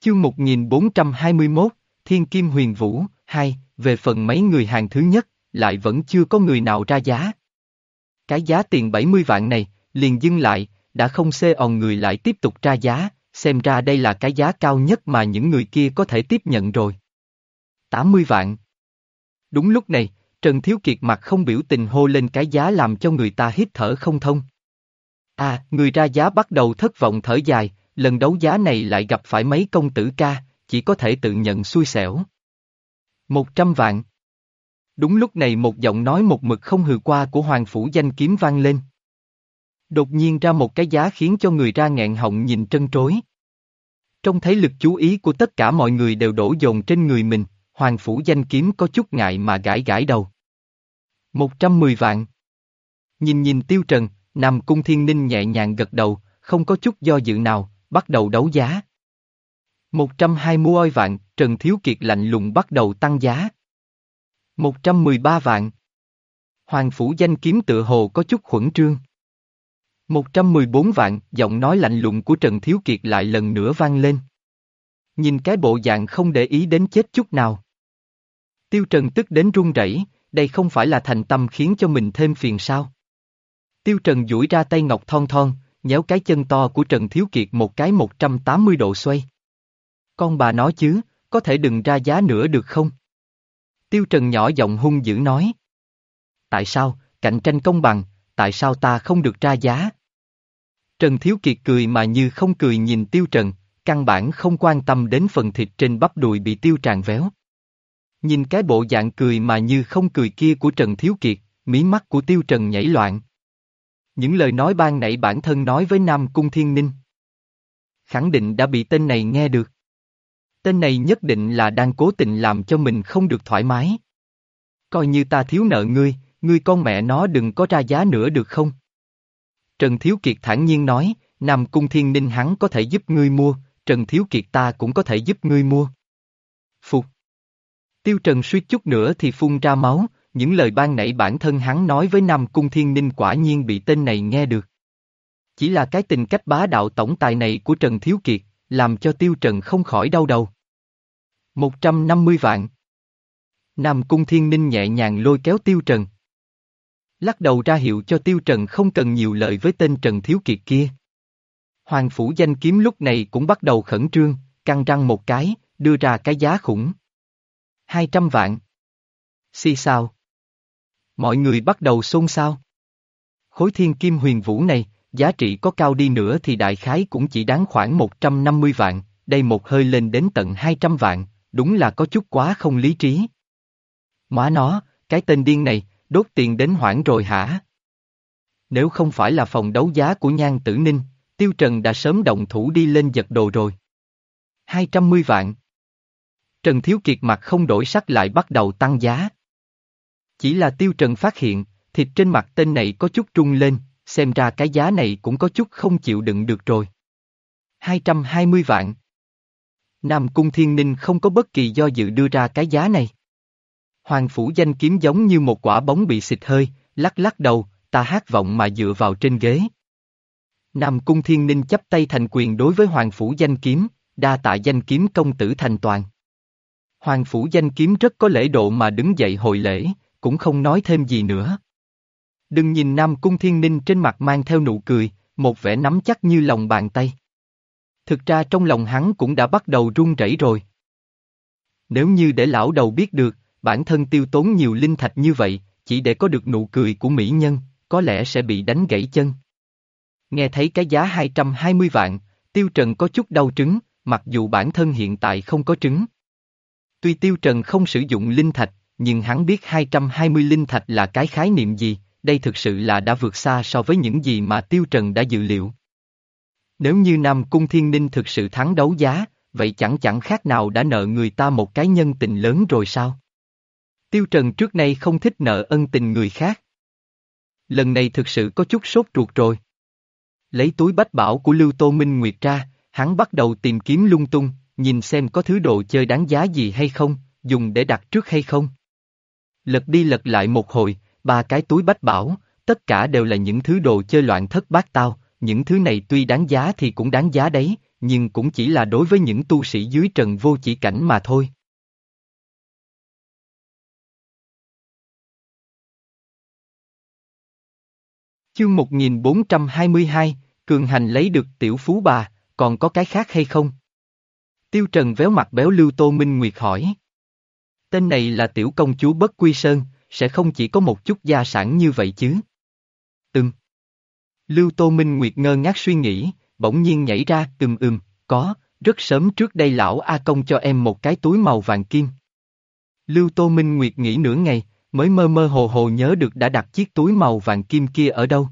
Chương 1421, Thiên Kim Huyền Vũ, 2, về phần mấy người hàng thứ nhất, lại vẫn chưa có người nào ra giá. Cái giá tiền 70 vạn này, liền dừng lại, đã không xê òn người lại tiếp tục ra giá, xem ra đây là cái giá cao nhất mà những người kia có thể tiếp nhận rồi. 80 vạn. Đúng lúc này, Trần Thiếu Kiệt mặt không biểu tình hô lên cái giá làm cho người ta hít thở không thông. À, người ra giá bắt đầu thất vọng thở dài, lần đấu giá này lại gặp phải mấy công tử ca, chỉ có thể tự nhận xui xẻo. Một trăm vạn. Đúng lúc này một giọng nói một mực không hừ qua của Hoàng Phủ danh kiếm vang lên. Đột nhiên ra một cái giá khiến cho người ra nghẹn họng nhìn trân trối. Trong thấy lực chú ý của tất cả mọi người đều đổ dồn trên người mình, Hoàng Phủ danh kiếm có chút ngại mà gãi gãi đầu. 110 vạn. Nhìn nhìn Tiêu Trần, Nam Cung Thiên Ninh nhẹ nhàng gật đầu, không có chút do dự nào, bắt đầu đấu giá. 120 vạn, Trần Thiếu Kiệt lạnh lùng bắt đầu tăng giá. 113 vạn. Hoàng Phủ danh kiếm tự hồ có chút khuẩn trương. 114 vạn, giọng nói lạnh lùng của Trần Thiếu Kiệt lại lần nữa vang lên. Nhìn cái bộ dạng không để ý đến chết chút nào. Tiêu Trần tức đến run rẩy, đây không phải là thành tâm khiến cho mình thêm phiền sao. Tiêu Trần duỗi ra tay ngọc thon thon, nhéo cái chân to của Trần Thiếu Kiệt một cái 180 độ xoay. Con bà nói chứ, có thể đừng ra giá nữa được không? Tiêu Trần nhỏ giọng hung dữ nói. Tại sao, cạnh tranh công bằng, tại sao ta không được ra giá? Trần Thiếu Kiệt cười mà như không cười nhìn Tiêu Trần, căn bản không quan tâm đến phần thịt trên bắp đùi bị tiêu tràn véo. Nhìn cái bộ dạng cười mà như không cười kia của Trần Thiếu Kiệt, mí mắt của Tiêu Trần nhảy loạn. Những lời nói ban nãy bản thân nói với Nam Cung Thiên Ninh. Khẳng định đã bị tên này nghe được. Tên này nhất định là đang cố tình làm cho mình không được thoải mái. Coi như ta thiếu nợ ngươi, ngươi con mẹ nó đừng có ra giá nữa được không? Trần Thiếu Kiệt thản nhiên nói, Nam Cung Thiên Ninh hắn có thể giúp ngươi mua, Trần Thiếu Kiệt ta cũng có thể giúp ngươi mua. Phục. Tiêu Trần suýt chút nữa thì phun ra máu, những lời ban nãy bản thân hắn nói với Nam Cung Thiên Ninh quả nhiên bị tên này nghe được. Chỉ là cái tình cách bá đạo tổng tài này của Trần Thiếu Kiệt, làm cho Tiêu Trần không khỏi đau đầu. 150 vạn. Nam Cung Thiên Ninh nhẹ nhàng lôi kéo Tiêu Trần. Lắc đầu ra hiệu cho Tiêu Trần không cần nhiều lợi với tên Trần Thiếu Kiệt kia. Hoàng Phủ danh kiếm lúc này cũng bắt đầu khẩn trương, căng răng một cái, đưa ra cái giá khủng. 200 vạn. Xì sao? Mọi người bắt đầu xôn xao. Khối thiên kim huyền vũ này, giá trị có cao đi nữa thì đại khái cũng chỉ đáng khoảng 150 vạn, đây một hơi lên đến tận 200 vạn, đúng là có chút quá không lý trí. Má nó, cái tên điên này, đốt tiền đến hoảng rồi hả? Nếu không phải là phòng đấu giá của Nhan Tử Ninh, Tiêu Trần đã sớm động thủ đi lên giật đồ rồi. 210 vạn. Trần Thiếu Kiệt mặt không đổi sắc lại bắt đầu tăng giá. Chỉ là Tiêu Trần phát hiện, thịt trên mặt tên này có chút trung lên, xem ra cái giá này cũng có chút không chịu đựng được rồi. 220 vạn. Nam Cung Thiên Ninh không có bất kỳ do dự đưa ra cái giá này. Hoàng Phủ danh kiếm giống như một quả bóng bị xịt hơi, lắc lắc đầu, ta hát vọng mà dựa vào trên ghế. Nam Cung Thiên Ninh chấp tay thành quyền đối với Hoàng Phủ danh kiếm, đa tạ danh kiếm công tử thành toàn. Hoàng Phủ danh kiếm rất có lễ độ mà đứng dậy hồi lễ, cũng không nói thêm gì nữa. Đừng nhìn Nam Cung Thiên Ninh trên mặt mang theo nụ cười, một vẻ nắm chắc như lòng bàn tay. Thực ra trong lòng hắn cũng đã bắt đầu run rẩy rồi. Nếu như để lão đầu biết được, bản thân tiêu tốn nhiều linh thạch như vậy, chỉ để có được nụ cười của mỹ nhân, có lẽ sẽ bị đánh gãy chân. Nghe thấy cái giá 220 vạn, Tiêu Trần có chút đau trứng, mặc dù bản thân hiện tại không có trứng. Tuy Tiêu Trần không sử dụng linh thạch, nhưng hắn biết 220 linh thạch là cái khái niệm gì, đây thực sự là đã vượt xa so với những gì mà Tiêu Trần đã dự liệu. Nếu như Nam Cung Thiên Ninh thực sự thắng đấu giá, vậy chẳng chẳng khác nào đã nợ người ta một cái nhân tình lớn rồi sao? Tiêu Trần trước nay không thích nợ ân tình người khác. Lần này thực sự có chút sốt ruột rồi. Lấy túi bách bảo của Lưu Tô Minh Nguyệt ra, hắn bắt đầu tìm kiếm lung tung, nhìn xem có thứ đồ chơi đáng giá gì hay không, dùng để đặt trước hay không. Lật đi lật lại một hồi, ba cái túi bách bảo, tất cả đều là những thứ đồ chơi loạn thất bát tao, những thứ này tuy đáng giá thì cũng đáng giá đấy, nhưng cũng chỉ là đối với những tu sĩ dưới trần vô chỉ cảnh mà thôi. Chương 1422, Cường Hành lấy được tiểu phú bà, còn có cái khác hay không? Tiêu Trần véo mặt béo Lưu Tô Minh Nguyệt hỏi. Tên này là tiểu công chúa Bất Quy Sơn, sẽ không chỉ có một chút gia sản như vậy chứ? Ừm. Lưu Tô Minh Nguyệt ngơ ngác suy nghĩ, bỗng nhiên nhảy ra, ừm ừm, có, rất sớm trước đây lão A Công cho em một cái túi màu vàng kim. Lưu Tô Minh Nguyệt nghĩ nửa ngày, mới mơ mơ hồ hồ nhớ được đã đặt chiếc túi màu vàng kim kia ở đâu.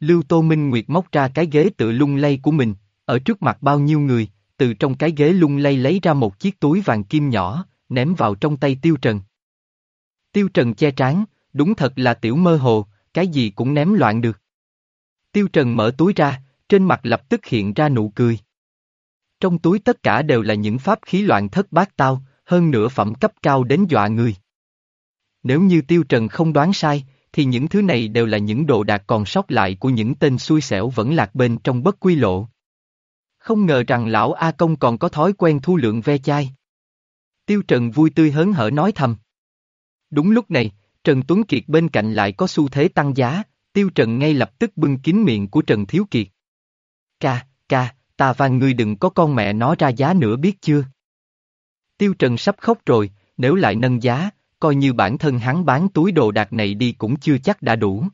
Lưu Tô Minh Nguyệt móc ra cái ghế tự lung lay của mình, ở trước mặt bao nhiêu người, từ trong cái ghế lung lay lấy ra một chiếc túi vàng kim nhỏ, ném vào trong tay Tiêu Trần. Tiêu Trần che trán, đúng thật là tiểu mơ hồ, cái gì cũng ném loạn được. Tiêu Trần mở túi ra, trên mặt lập tức hiện ra nụ cười. Trong túi tất cả đều là những pháp khí loạn thất bát tao, hơn nữa phẩm cấp cao đến dọa người. Nếu như Tiêu Trần không đoán sai, thì những thứ này đều là những đồ đạc còn sót lại của những tên xui xẻo vẫn lạc bên trong bất quy lộ. Không ngờ rằng lão A Công còn có thói quen thu lượng ve chai. Tiêu Trần vui tươi hớn hở nói thầm. Đúng lúc này, Trần Tuấn Kiệt bên cạnh lại có xu thế tăng giá, Tiêu Trần ngay lập tức bưng kín miệng của Trần Thiếu Kiệt. Ca, ca, ta và ngươi đừng có con mẹ nó ra giá nữa biết chưa? Tiêu Trần sắp khóc rồi, nếu lại nâng giá, coi như bản thân hắn bán túi đồ đạc này đi cũng chưa chắc đã đủ.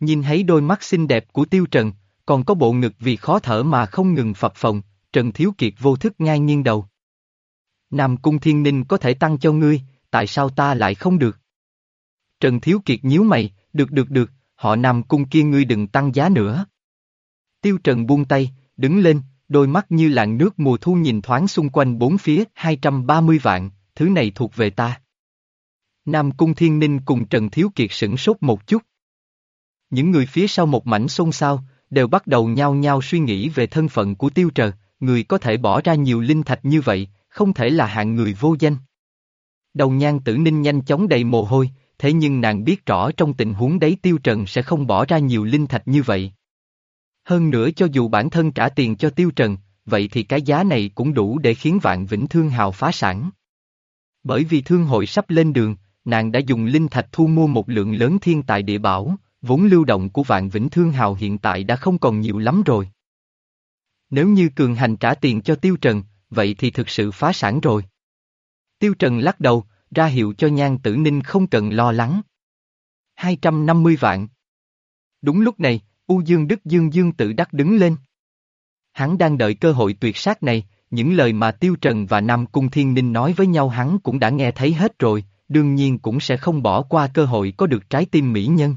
Nhìn thấy đôi mắt xinh đẹp của Tiêu Trần, còn có bộ ngực vì khó thở mà không ngừng phập phồng, Trần Thiếu Kiệt vô thức ngai nghiêng đầu. Nam Cung Thiên Ninh có thể tăng cho ngươi, tại sao ta lại không được? Trần Thiếu Kiệt nhíu mày, được được được, họ Nam Cung kia ngươi đừng tăng giá nữa. Tiêu Trần buông tay, đứng lên, đôi mắt như làn nước mùa thu nhìn thoáng xung quanh bốn phía, 230 vạn, thứ này thuộc về ta. Nam Cung Thiên Ninh cùng Trần Thiếu Kiệt sửng sốt một chút. Những người phía sau một mảnh xôn xao, đều bắt đầu nhao nhao suy nghĩ về thân phận của Tiêu Trờ, người có thể bỏ ra nhiều linh thạch như vậy, không thể là hạng người vô danh. Đầu nhan tử ninh nhanh chóng đầy mồ hôi, thế nhưng nàng biết rõ trong tình huống đấy Tiêu Trần sẽ không bỏ ra nhiều linh thạch như vậy. Hơn nữa cho dù bản thân trả tiền cho Tiêu Trần, vậy thì cái giá này cũng đủ để khiến Vạn Vĩnh Thương Hào phá sản. Bởi vì thương hội sắp lên đường, nàng đã dùng linh thạch thu mua một lượng lớn thiên tài địa bảo, vốn lưu động của Vạn Vĩnh Thương Hào hiện tại đã không còn nhiều lắm rồi. Nếu như cường hành trả tiền cho Tiêu Trần, vậy thì thực sự phá sản rồi. Tiêu Trần lắc đầu, ra hiệu cho nhan tử ninh không cần lo lắng. 250 vạn. Đúng lúc này, U Dương Đức Dương Dương tự đắc đứng lên. Hắn đang đợi cơ hội tuyệt sát này, những lời mà Tiêu Trần và Nam Cung Thiên Ninh nói với nhau hắn cũng đã nghe thấy hết rồi, đương nhiên cũng sẽ không bỏ qua cơ hội có được trái tim mỹ nhân.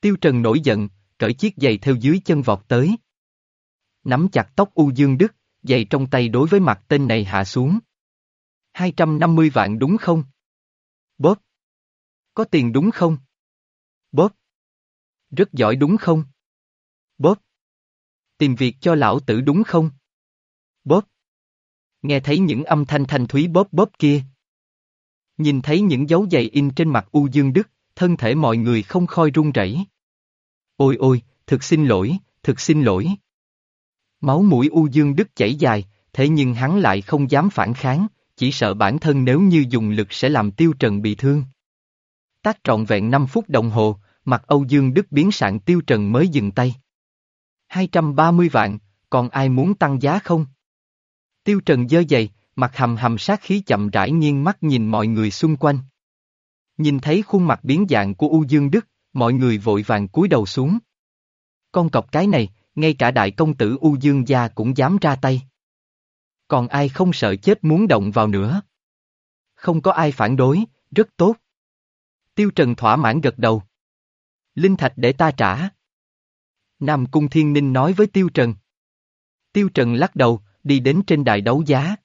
Tiêu Trần nổi giận, cởi chiếc giày theo dưới chân vọt tới. Nắm chặt tóc U Dương Đức, giày trong tay đối với mặt tên này hạ xuống. 250 vạn đúng không? Bóp. Có tiền đúng không? Bóp. Rất giỏi đúng không? Bóp. Tìm việc cho lão tử đúng không? Bóp. Nghe thấy những âm thanh thanh thúy bóp bóp kia. Nhìn thấy những dấu giày in trên mặt U Dương Đức, thân thể mọi người không khoi run rẩy. Ôi ôi, thực xin lỗi, thực xin lỗi. Máu mũi U Dương Đức chảy dài, thế nhưng hắn lại không dám phản kháng, chỉ sợ bản thân nếu như dùng lực sẽ làm Tiêu Trần bị thương. Tác trọn vẹn 5 phút đồng hồ, mặt Âu Dương Đức biến sạn Tiêu Trần mới dừng tay. 230 vạn, còn ai muốn tăng giá không? Tiêu Trần dơ dày, mặt hầm hầm sát khí chậm rãi nghiêng mắt nhìn mọi người xung quanh. Nhìn thấy khuôn mặt biến dạng của U Dương Đức, mọi người vội vàng cúi đầu xuống. Con cọc cái này, ngay cả đại công tử U Dương gia cũng dám ra tay. Còn ai không sợ chết muốn động vào nữa? Không có ai phản đối, rất tốt. Tiêu Trần thỏa mãn gật đầu. Linh thạch để ta trả. Nam Cung Thiên Ninh nói với Tiêu Trần. Tiêu Trần lắc đầu, đi đến trên đài đấu giá.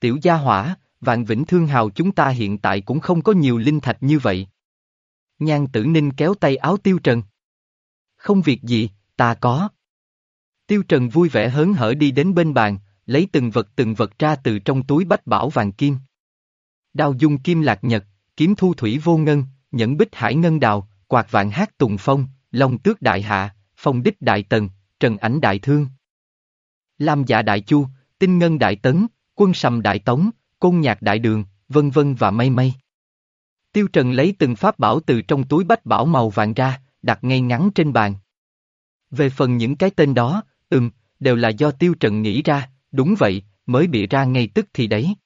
Tiểu gia hỏa, vạn vĩnh thương hào chúng ta hiện tại cũng không có nhiều linh thạch như vậy. Nhan tử ninh kéo tay áo Tiêu Trần. Không việc gì, ta có. Tiêu Trần vui vẻ hớn hở đi đến bên bàn, lấy từng vật từng vật ra từ trong túi bách bảo vàng kim. Đao dung kim lạc nhật, kiếm thu thủy vô ngân, nhẫn bích hải ngân đào, quạt vạn hát tùng phong, long tước đại hạ, phong đích đại tần, trần ảnh đại thương. Lam dạ đại chu, tinh ngân đại tấn, quân sầm đại tống, côn nhạc đại đường, vân vân và mây mây. Tiêu Trần lấy từng pháp bảo từ trong túi bách bảo màu vàng ra, đặt ngay ngắn trên bàn. Về phần những cái tên đó, ừm, đều là do Tiêu Trần nghĩ ra, đúng vậy, mới bị ra ngay tức thì đấy.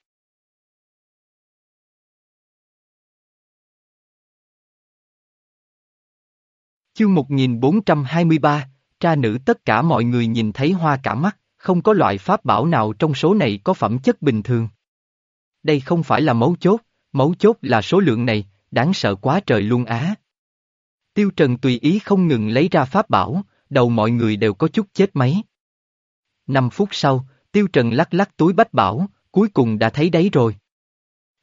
Chương 1423, tra nữ tất cả mọi người nhìn thấy hoa cả mắt, không có loại pháp bảo nào trong số này có phẩm chất bình thường. Đây không phải là mấu chốt, mấu chốt là số lượng này, đáng sợ quá trời luôn á. Tiêu Trần tùy ý không ngừng lấy ra pháp bảo, đầu mọi người đều có chút chết máy. Năm phút sau, Tiêu Trần lắc lắc túi bách bảo, cuối cùng đã thấy đấy rồi.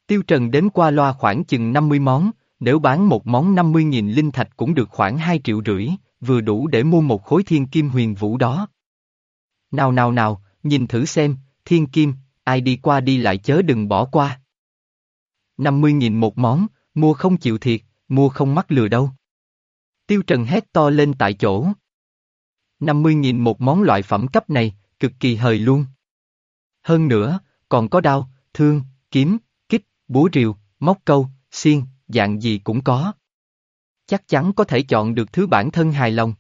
Tiêu Trần đến qua loa khoảng chừng 50 món, nếu bán một món 50.000 linh thạch cũng được khoảng 2 triệu rưỡi, vừa đủ để mua một khối thiên kim huyền vũ đó. Nào nào nào, nhìn thử xem, thiên kim, ai đi qua đi lại chớ đừng bỏ qua. 50.000 một món, mua không chịu thiệt, mua không mắc lừa đâu. Tiêu Trần hét to lên tại chỗ. 50.000 một món loại phẩm cấp này, cực kỳ hời luôn. Hơn nữa, còn có đao, thương, kiếm, kích, búa rìu, móc câu, xiên, dạng gì cũng có. Chắc chắn có thể chọn được thứ bản thân hài lòng.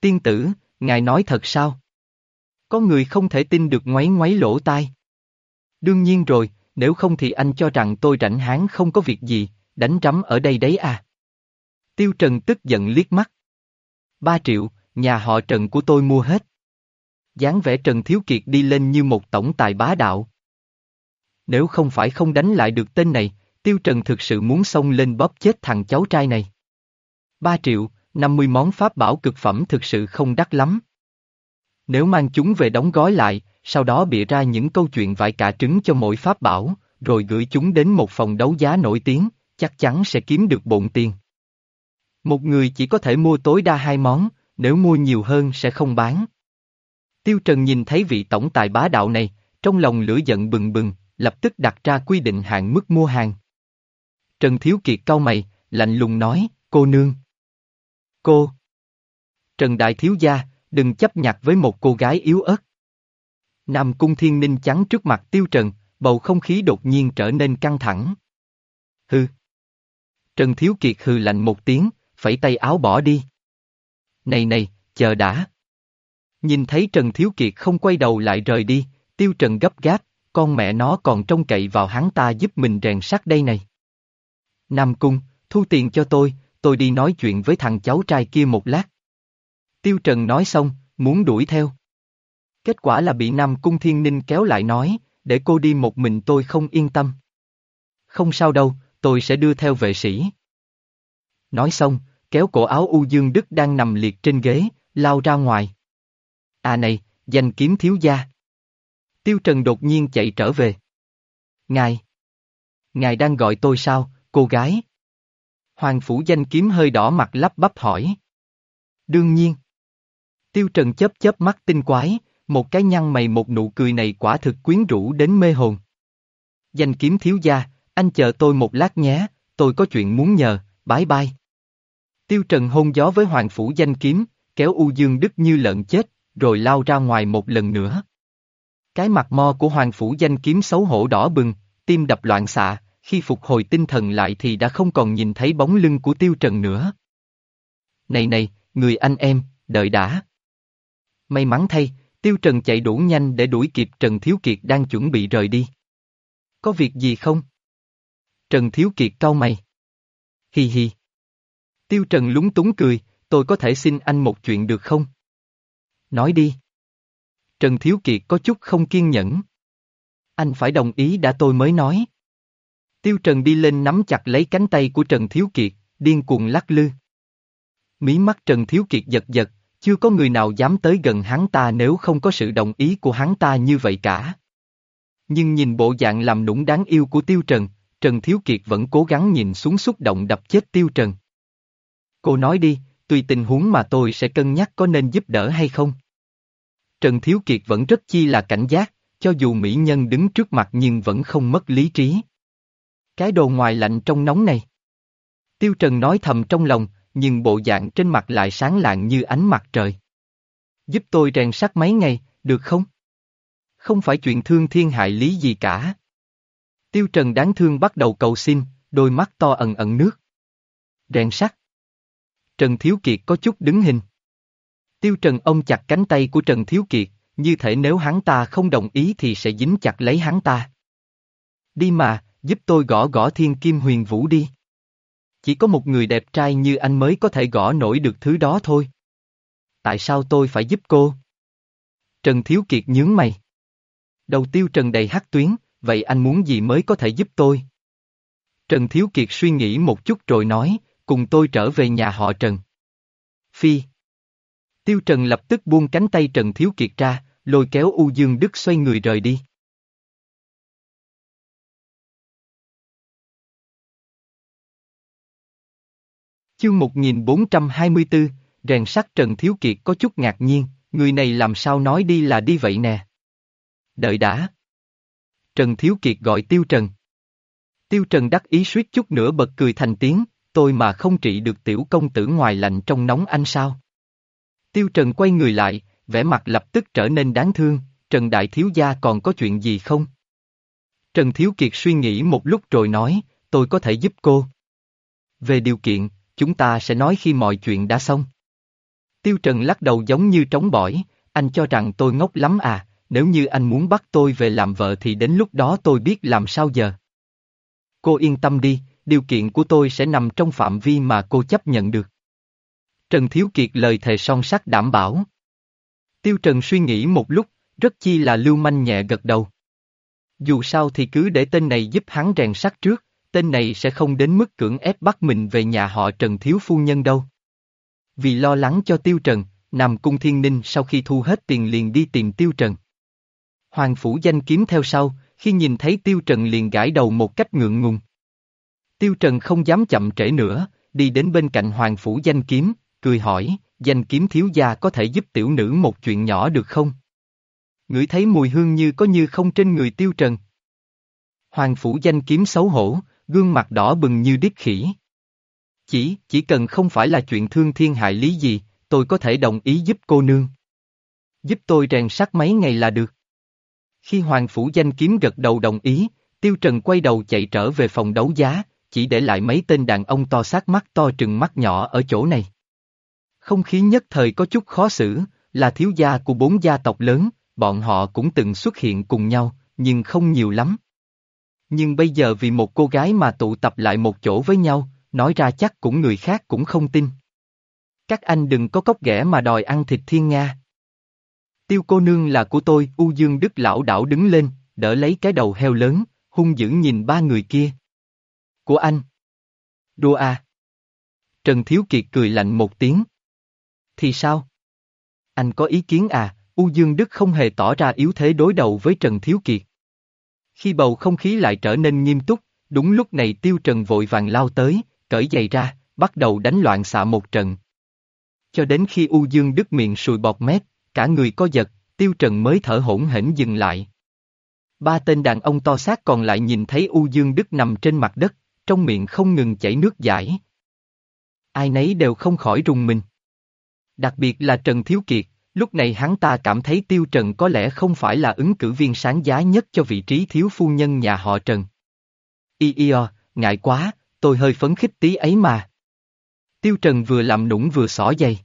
Tiên tử, ngài nói thật sao? Có người không thể tin được ngoáy ngoáy lỗ tai. Đương nhiên rồi, nếu không thì anh cho rằng tôi rảnh háng không có việc gì, đánh rắm ở đây đấy à. Tiêu Trần tức giận liếc mắt. Ba triệu, nhà họ Trần của tôi mua hết. dáng vẻ Trần Thiếu Kiệt đi lên như một tổng tài bá đạo. Nếu không phải không đánh lại được tên này, Tiêu Trần thực sự muốn xông lên bóp chết thằng cháu trai này. Ba triệu, 50 món pháp bảo cực phẩm thực sự không đắt lắm. Nếu mang chúng về đóng gói lại, sau đó bịa ra những câu chuyện vải cả trứng cho mỗi pháp bảo, rồi gửi chúng đến một phòng đấu giá nổi tiếng, chắc chắn sẽ kiếm được bộn tiền. Một người chỉ có thể mua tối đa hai món, nếu mua nhiều hơn sẽ không bán. Tiêu Trần nhìn thấy vị tổng tài bá đạo này, trong lòng lửa giận bừng bừng, lập tức đặt ra quy định hạn mức mua hàng. Trần Thiếu Kiệt cau mày, lạnh lùng nói, cô nương. Cô. Trần Đại Thiếu Gia, đừng chấp nhặt với một cô gái yếu ớt. Nam Cung Thiên Ninh chắn trước mặt Tiêu Trần, bầu không khí đột nhiên trở nên căng thẳng. Hừ. Trần Thiếu Kiệt hừ lạnh một tiếng, phẩy tay áo bỏ đi. Này này, chờ đã. Nhìn thấy Trần Thiếu Kiệt không quay đầu lại rời đi, Tiêu Trần gấp gáp, con mẹ nó còn trông cậy vào hắn ta giúp mình rèn sắt đây này. Nam Cung, thu tiền cho tôi, tôi đi nói chuyện với thằng cháu trai kia một lát. Tiêu Trần nói xong, muốn đuổi theo. Kết quả là bị Nam Cung Thiên Ninh kéo lại nói, để cô đi một mình tôi không yên tâm. Không sao đâu, tôi sẽ đưa theo vệ sĩ. Nói xong, kéo cổ áo U Dương Đức đang nằm liệt trên ghế, lao ra ngoài. À này, danh kiếm thiếu gia. Tiêu Trần đột nhiên chạy trở về. Ngài! Ngài đang gọi tôi sao, cô gái? Hoàng phủ danh kiếm hơi đỏ mặt lắp bắp hỏi. Đương nhiên. Tiêu Trần chớp chớp mắt tinh quái, một cái nhăn mày một nụ cười này quả thực quyến rũ đến mê hồn. Danh kiếm thiếu gia, anh chờ tôi một lát nhé, tôi có chuyện muốn nhờ, bái bai. Tiêu Trần hôn gió với Hoàng Phủ danh kiếm, kéo U Dương Đức như lợn chết, rồi lao ra ngoài một lần nữa. Cái mặt mo của Hoàng Phủ danh kiếm xấu hổ đỏ bừng, tim đập loạn xạ, khi phục hồi tinh thần lại thì đã không còn nhìn thấy bóng lưng của Tiêu Trần nữa. Này này, người anh em, đợi đã. May mắn thay, Tiêu Trần chạy đủ nhanh để đuổi kịp Trần Thiếu Kiệt đang chuẩn bị rời đi. Có việc gì không? Trần Thiếu Kiệt cau mày. Hi hi. Tiêu Trần lúng túng cười, tôi có thể xin anh một chuyện được không? Nói đi. Trần Thiếu Kiệt có chút không kiên nhẫn. Anh phải đồng ý đã tôi mới nói. Tiêu Trần đi lên nắm chặt lấy cánh tay của Trần Thiếu Kiệt, điên cuồng lắc lư. Mí mắt Trần Thiếu Kiệt giật giật, chưa có người nào dám tới gần hắn ta nếu không có sự đồng ý của hắn ta như vậy cả. Nhưng nhìn bộ dạng làm nũng đáng yêu của Tiêu Trần, Trần Thiếu Kiệt vẫn cố gắng nhìn xuống xúc động đập chết Tiêu Trần. Cô nói đi, tùy tình huống mà tôi sẽ cân nhắc có nên giúp đỡ hay không. Trần Thiếu Kiệt vẫn rất chi là cảnh giác, cho dù mỹ nhân đứng trước mặt nhưng vẫn không mất lý trí. Cái đồ ngoài lạnh trong nóng này. Tiêu Trần nói thầm trong lòng, nhưng bộ dạng trên mặt lại sáng lạng như ánh mặt trời. Giúp tôi rèn sắt mấy ngày, được không? Không phải chuyện thương thiên hại lý gì cả. Tiêu Trần đáng thương bắt đầu cầu xin, đôi mắt to ẩn ẩn nước. Rèn sắt. Trần Thiếu Kiệt có chút đứng hình. Tiêu Trần ông chặt cánh tay của Trần Thiếu Kiệt, như thể nếu hắn ta không đồng ý thì sẽ dính chặt lấy hắn ta. Đi mà, giúp tôi gõ gõ thiên kim huyền vũ đi. Chỉ có một người đẹp trai như anh mới có thể gõ nổi được thứ đó thôi. Tại sao tôi phải giúp cô? Trần Thiếu Kiệt nhướng mày. Đầu tiêu Trần đầy hắc tuyến, vậy anh muốn gì mới có thể giúp tôi? Trần Thiếu Kiệt suy nghĩ một chút rồi nói, cùng tôi trở về nhà họ Trần. Phi. Tiêu Trần lập tức buông cánh tay Trần Thiếu Kiệt ra, lôi kéo U Dương Đức xoay người rời đi. Chương 1424, rèn sắt Trần Thiếu Kiệt có chút ngạc nhiên, người này làm sao nói đi là đi vậy nè. Đợi đã. Trần Thiếu Kiệt gọi Tiêu Trần. Tiêu Trần đắc ý suýt chút nữa bật cười thành tiếng, tôi mà không trị được tiểu công tử ngoài lạnh trong nóng anh sao. Tiêu Trần quay người lại, vẻ mặt lập tức trở nên đáng thương, Trần Đại Thiếu Gia còn có chuyện gì không? Trần Thiếu Kiệt suy nghĩ một lúc rồi nói, tôi có thể giúp cô. Về điều kiện, chúng ta sẽ nói khi mọi chuyện đã xong. Tiêu Trần lắc đầu giống như trống bỏi, anh cho rằng tôi ngốc lắm à, nếu như anh muốn bắt tôi về làm vợ thì đến lúc đó tôi biết làm sao giờ. Cô yên tâm đi, điều kiện của tôi sẽ nằm trong phạm vi mà cô chấp nhận được. Trần Thiếu Kiệt lời thề son sắt đảm bảo. Tiêu Trần suy nghĩ một lúc, rất chi là lưu manh nhẹ gật đầu. Dù sao thì cứ để tên này giúp hắn rèn sắt trước, tên này sẽ không đến mức cưỡng ép bắt mình về nhà họ Trần Thiếu Phu Nhân đâu. Vì lo lắng cho Tiêu Trần, Nam Cung Thiên Ninh sau khi thu hết tiền liền đi tìm Tiêu Trần. Hoàng Phủ danh kiếm theo sau, khi nhìn thấy Tiêu Trần liền gãi đầu một cách ngượng ngùng. Tiêu Trần không dám chậm trễ nữa, đi đến bên cạnh Hoàng Phủ danh kiếm, cười hỏi, danh kiếm thiếu gia có thể giúp tiểu nữ một chuyện nhỏ được không? Ngửi thấy mùi hương như có như không trên người Tiêu Trần. Hoàng Phủ danh kiếm xấu hổ, gương mặt đỏ bừng như điếc khỉ. Chỉ, chỉ cần không phải là chuyện thương thiên hại lý gì, tôi có thể đồng ý giúp cô nương. Giúp tôi rèn sắt mấy ngày là được. Khi Hoàng Phủ danh kiếm gật đầu đồng ý, Tiêu Trần quay đầu chạy trở về phòng đấu giá, chỉ để lại mấy tên đàn ông to sát mắt to trừng mắt nhỏ ở chỗ này. Không khí nhất thời có chút khó xử, là thiếu gia của bốn gia tộc lớn, bọn họ cũng từng xuất hiện cùng nhau, nhưng không nhiều lắm. Nhưng bây giờ vì một cô gái mà tụ tập lại một chỗ với nhau, nói ra chắc cũng người khác cũng không tin. Các anh đừng có cốc ghẻ mà đòi ăn thịt thiên nga. Tiêu cô nương là của tôi, U Dương Đức lão đảo đứng lên, đỡ lấy cái đầu heo lớn, hung dữ nhìn ba người kia. Của anh. Đua à. Trần Thiếu Kiệt cười lạnh một tiếng. Thì sao? Anh có ý kiến à, U Dương Đức không hề tỏ ra yếu thế đối đầu với Trần Thiếu Kiệt. Khi bầu không khí lại trở nên nghiêm túc, đúng lúc này Tiêu Trần vội vàng lao tới, cởi giày ra, bắt đầu đánh loạn xạ một trận. Cho đến khi U Dương Đức miệng sùi bọt mép, cả người co giật, Tiêu Trần mới thở hổn hển dừng lại. Ba tên đàn ông to xác còn lại nhìn thấy U Dương Đức nằm trên mặt đất, trong miệng không ngừng chảy nước giải. Ai nấy đều không khỏi rùng mình. Đặc biệt là Trần Thiếu Kiệt, lúc này hắn ta cảm thấy Tiêu Trần có lẽ không phải là ứng cử viên sáng giá nhất cho vị trí thiếu phu nhân nhà họ Trần. Y y ngại quá, tôi hơi phấn khích tí ấy mà. Tiêu Trần vừa làm nũng vừa xỏ dây.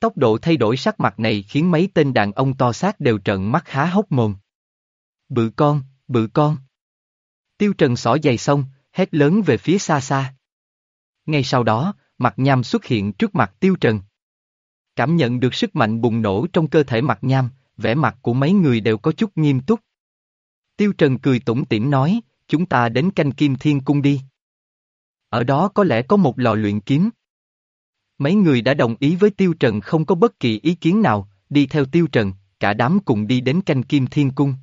Tốc độ thay đổi sắc mặt này khiến mấy tên đàn ông to xác đều trợn mắt há hốc mồm. Bự con, bự con. Tiêu Trần xỏ giày xong, hét lớn về phía xa xa. Ngay sau đó, mặt nham xuất hiện trước mặt Tiêu Trần. Cảm nhận được sức mạnh bùng nổ trong cơ thể mặt nham, vẻ mặt của mấy người đều có chút nghiêm túc. Tiêu Trần cười tủm tỉm nói, chúng ta đến canh kim thiên cung đi. Ở đó có lẽ có một lò luyện kiếm. Mấy người đã đồng ý với Tiêu Trần không có bất kỳ ý kiến nào, đi theo Tiêu Trần, cả đám cùng đi đến canh kim thiên cung.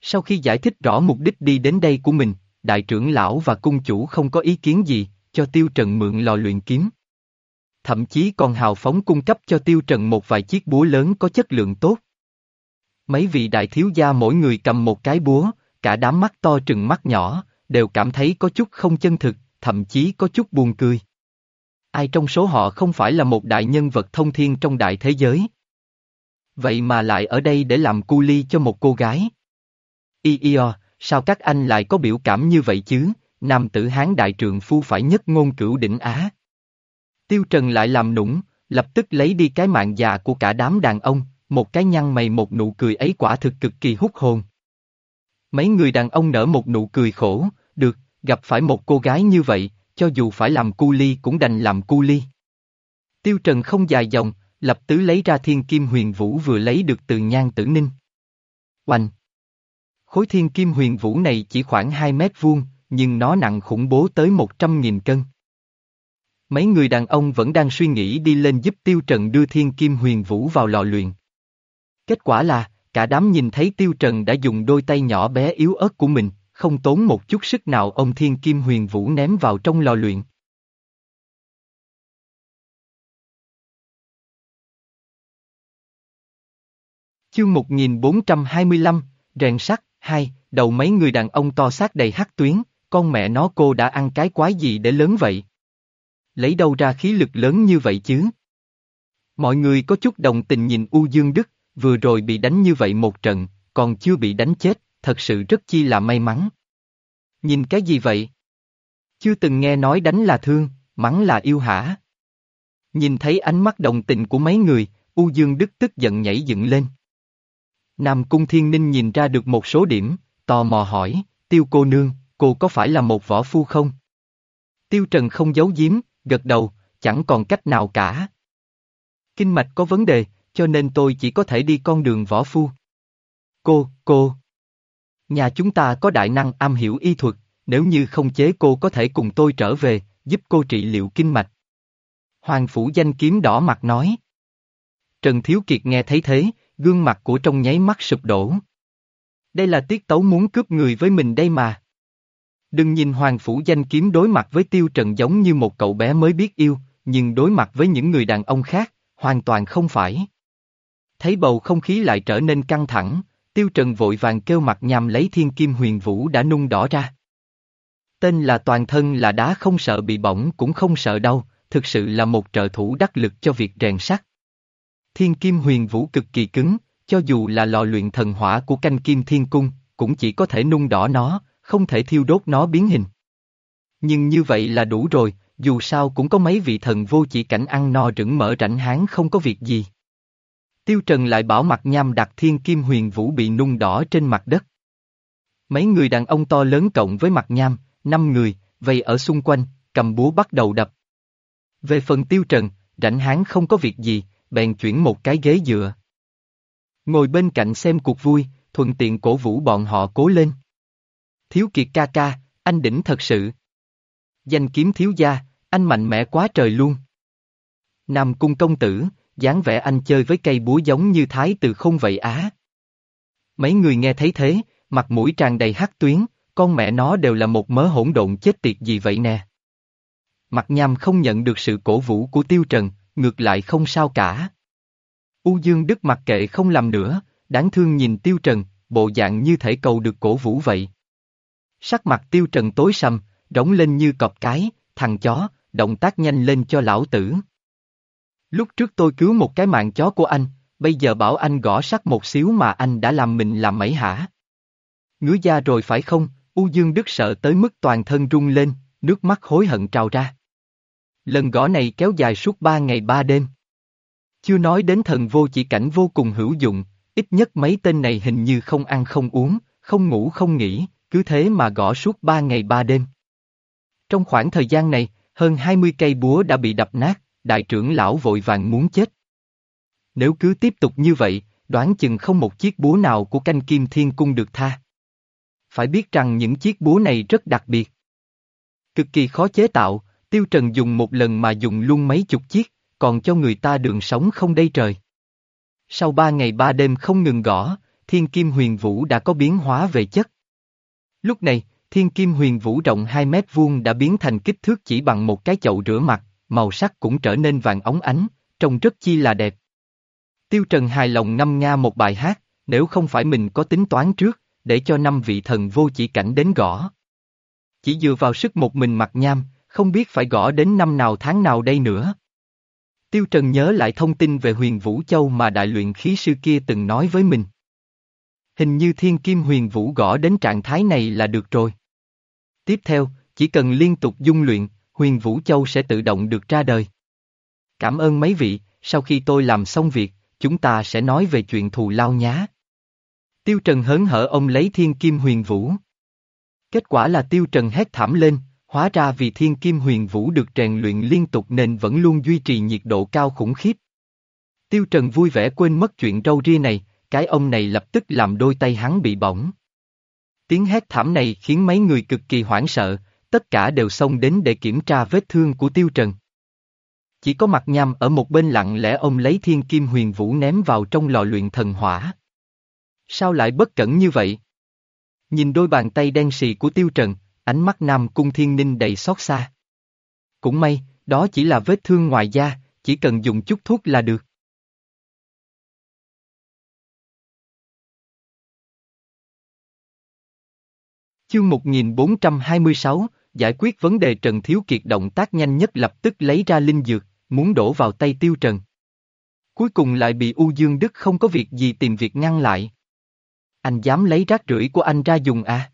Sau khi giải thích rõ mục đích đi đến đây của mình, đại trưởng lão và cung chủ không có ý kiến gì, cho Tiêu Trần mượn lò luyện kiếm. Thậm chí còn hào phóng cung cấp cho Tiêu Trần một vài chiếc búa lớn có chất lượng tốt. Mấy vị đại thiếu gia mỗi người cầm một cái búa, cả đám mắt to trừng mắt nhỏ, đều cảm thấy có chút không chân thực, thậm chí có chút buồn cười. Ai trong số họ không phải là một đại nhân vật thông thiên trong đại thế giới? vậy mà lại ở đây để làm cu ly cho một cô gái. Y y sao các anh lại có biểu cảm như vậy chứ, nam tử hán đại trượng phu phải nhất ngôn cửu đỉnh Á. Tiêu Trần lại làm nũng, lập tức lấy đi cái mạng già của cả đám đàn ông, một cái nhăn mày một nụ cười ấy quả thực cực kỳ hút hồn. Mấy người đàn ông nở một nụ cười khổ, được, gặp phải một cô gái như vậy, cho dù phải làm cu ly cũng đành làm cu ly. Tiêu Trần không dài dòng, lập tứ lấy ra thiên kim huyền vũ vừa lấy được từ nhan tử ninh. Oanh! Khối thiên kim huyền vũ này chỉ khoảng 2 mét vuông, nhưng nó nặng khủng bố tới 100.000 cân. Mấy người đàn ông vẫn đang suy nghĩ đi lên giúp Tiêu Trần đưa thiên kim huyền vũ vào lò luyện. Kết quả là, cả đám nhìn thấy Tiêu Trần đã dùng đôi tay nhỏ bé yếu ớt của mình, không tốn một chút sức nào ông thiên kim huyền vũ ném vào trong lò luyện. Chương 1425, rèn sắt, hai, đầu mấy người đàn ông to xác đầy hắc tuyến, con mẹ nó cô đã ăn cái quái gì để lớn vậy? Lấy đâu ra khí lực lớn như vậy chứ? Mọi người có chút đồng tình nhìn U Dương Đức, vừa rồi bị đánh như vậy một trận, còn chưa bị đánh chết, thật sự rất chi là may mắn. Nhìn cái gì vậy? Chưa từng nghe nói đánh là thương, mắng là yêu hả? Nhìn thấy ánh mắt đồng tình của mấy người, U Dương Đức tức giận nhảy dựng lên. Nam Cung Thiên Ninh nhìn ra được một số điểm, tò mò hỏi, tiêu cô nương, cô có phải là một võ phu không? Tiêu Trần không giấu giếm, gật đầu, chẳng còn cách nào cả. Kinh mạch có vấn đề, cho nên tôi chỉ có thể đi con đường võ phu. Cô, cô. Nhà chúng ta có đại năng am hiểu y thuật, nếu như không chế cô có thể cùng tôi trở về, giúp cô trị liệu kinh mạch. Hoàng Phủ danh kiếm đỏ mặt nói. Trần Thiếu Kiệt nghe thấy thế, gương mặt của trong nháy mắt sụp đổ. Đây là tiết tấu muốn cướp người với mình đây mà. Đừng nhìn Hoàng Phủ danh kiếm đối mặt với Tiêu Trần giống như một cậu bé mới biết yêu, nhưng đối mặt với những người đàn ông khác, hoàn toàn không phải. Thấy bầu không khí lại trở nên căng thẳng, Tiêu Trần vội vàng kêu mặt nhằm lấy thiên kim huyền vũ đã nung đỏ ra. Tên là toàn thân là đá không sợ bị bỏng cũng không sợ đau, thực sự là một trợ thủ đắc lực cho việc rèn sắt. Thiên kim huyền vũ cực kỳ cứng, cho dù là lò luyện thần hỏa của canh kim thiên cung, cũng chỉ có thể nung đỏ nó, không thể thiêu đốt nó biến hình. Nhưng như vậy là đủ rồi, dù sao cũng có mấy vị thần vô chỉ cảnh ăn no rửng mở rảnh háng không có việc gì. Tiêu Trần lại bảo mặt nham đặt thiên kim huyền vũ bị nung đỏ trên mặt đất. Mấy người đàn ông to lớn cộng với mặt nham, năm người, vây ở xung quanh, cầm búa bắt đầu đập. Về phần Tiêu Trần, rảnh háng không có việc gì, bèn chuyển một cái ghế dựa. Ngồi bên cạnh xem cuộc vui, thuận tiện cổ vũ bọn họ cố lên. Thiếu kiệt ca ca, anh đỉnh thật sự. Danh kiếm thiếu gia, anh mạnh mẽ quá trời luôn. Nam cung công tử, dáng vẻ anh chơi với cây búa giống như thái từ không vậy á. Mấy người nghe thấy thế, mặt mũi tràn đầy hắc tuyến, con mẹ nó đều là một mớ hỗn độn chết tiệt gì vậy nè. Mặt nham không nhận được sự cổ vũ của tiêu trần, ngược lại không sao cả. U Dương Đức mặc kệ không làm nữa, đáng thương nhìn tiêu trần, bộ dạng như thể cầu được cổ vũ vậy. Sắc mặt tiêu trần tối sầm, đóng lên như cọp cái, thằng chó, động tác nhanh lên cho lão tử. Lúc trước tôi cứu một cái mạng chó của anh, bây giờ bảo anh gõ sắt một xíu mà anh đã làm mình làm mẩy hả? Ngứa da rồi phải không? U Dương Đức sợ tới mức toàn thân rung lên, nước mắt hối hận trào ra. Lần gõ này kéo dài suốt ba ngày ba đêm. Chưa nói đến thần vô chỉ cảnh vô cùng hữu dụng, ít nhất mấy tên này hình như không ăn không uống, không ngủ không nghỉ, cứ thế mà gõ suốt ba ngày ba đêm. Trong khoảng thời gian này, hơn 20 cây búa đã bị đập nát, đại trưởng lão vội vàng muốn chết. Nếu cứ tiếp tục như vậy, đoán chừng không một chiếc búa nào của canh kim thiên cung được tha. Phải biết rằng những chiếc búa này rất đặc biệt. Cực kỳ khó chế tạo, tiêu trần dùng một lần mà dùng luôn mấy chục chiếc, còn cho người ta đường sống không đây trời. Sau ba ngày ba đêm không ngừng gõ, thiên kim huyền vũ đã có biến hóa về chất. Lúc này, thiên kim huyền vũ rộng 2 mét vuông đã biến thành kích thước chỉ bằng một cái chậu rửa mặt, màu sắc cũng trở nên vàng óng ánh, trông rất chi là đẹp. Tiêu Trần hài lòng ngâm nga một bài hát, nếu không phải mình có tính toán trước, để cho năm vị thần vô chỉ cảnh đến gõ. Chỉ dựa vào sức một mình mặt nham, không biết phải gõ đến năm nào tháng nào đây nữa. Tiêu Trần nhớ lại thông tin về huyền Vũ Châu mà đại luyện khí sư kia từng nói với mình. Hình như thiên kim huyền Vũ gõ đến trạng thái này là được rồi. Tiếp theo, chỉ cần liên tục dung luyện, huyền Vũ Châu sẽ tự động được ra đời. Cảm ơn mấy vị, sau khi tôi làm xong việc, chúng ta sẽ nói về chuyện thù lao nhá. Tiêu Trần hớn hở ông lấy thiên kim huyền Vũ. Kết quả là Tiêu Trần hét thảm lên, hóa ra vì thiên kim huyền Vũ được rèn luyện liên tục nên vẫn luôn duy trì nhiệt độ cao khủng khiếp. Tiêu Trần vui vẻ quên mất chuyện râu ria này, cái ông này lập tức làm đôi tay hắn bị bỏng. Tiếng hét thảm này khiến mấy người cực kỳ hoảng sợ, tất cả đều xông đến để kiểm tra vết thương của Tiêu Trần. Chỉ có mặt nham ở một bên lặng lẽ ông lấy thiên kim huyền vũ ném vào trong lò luyện thần hỏa. Sao lại bất cẩn như vậy? Nhìn đôi bàn tay đen xì của Tiêu Trần, ánh mắt Nam Cung Thiên Ninh đầy xót xa. Cũng may, đó chỉ là vết thương ngoài da, chỉ cần dùng chút thuốc là được. Chương 1426, giải quyết vấn đề Trần Thiếu Kiệt động tác nhanh nhất lập tức lấy ra linh dược, muốn đổ vào tay Tiêu Trần. Cuối cùng lại bị U Dương Đức không có việc gì tìm việc ngăn lại. Anh dám lấy rác rưởi của anh ra dùng à?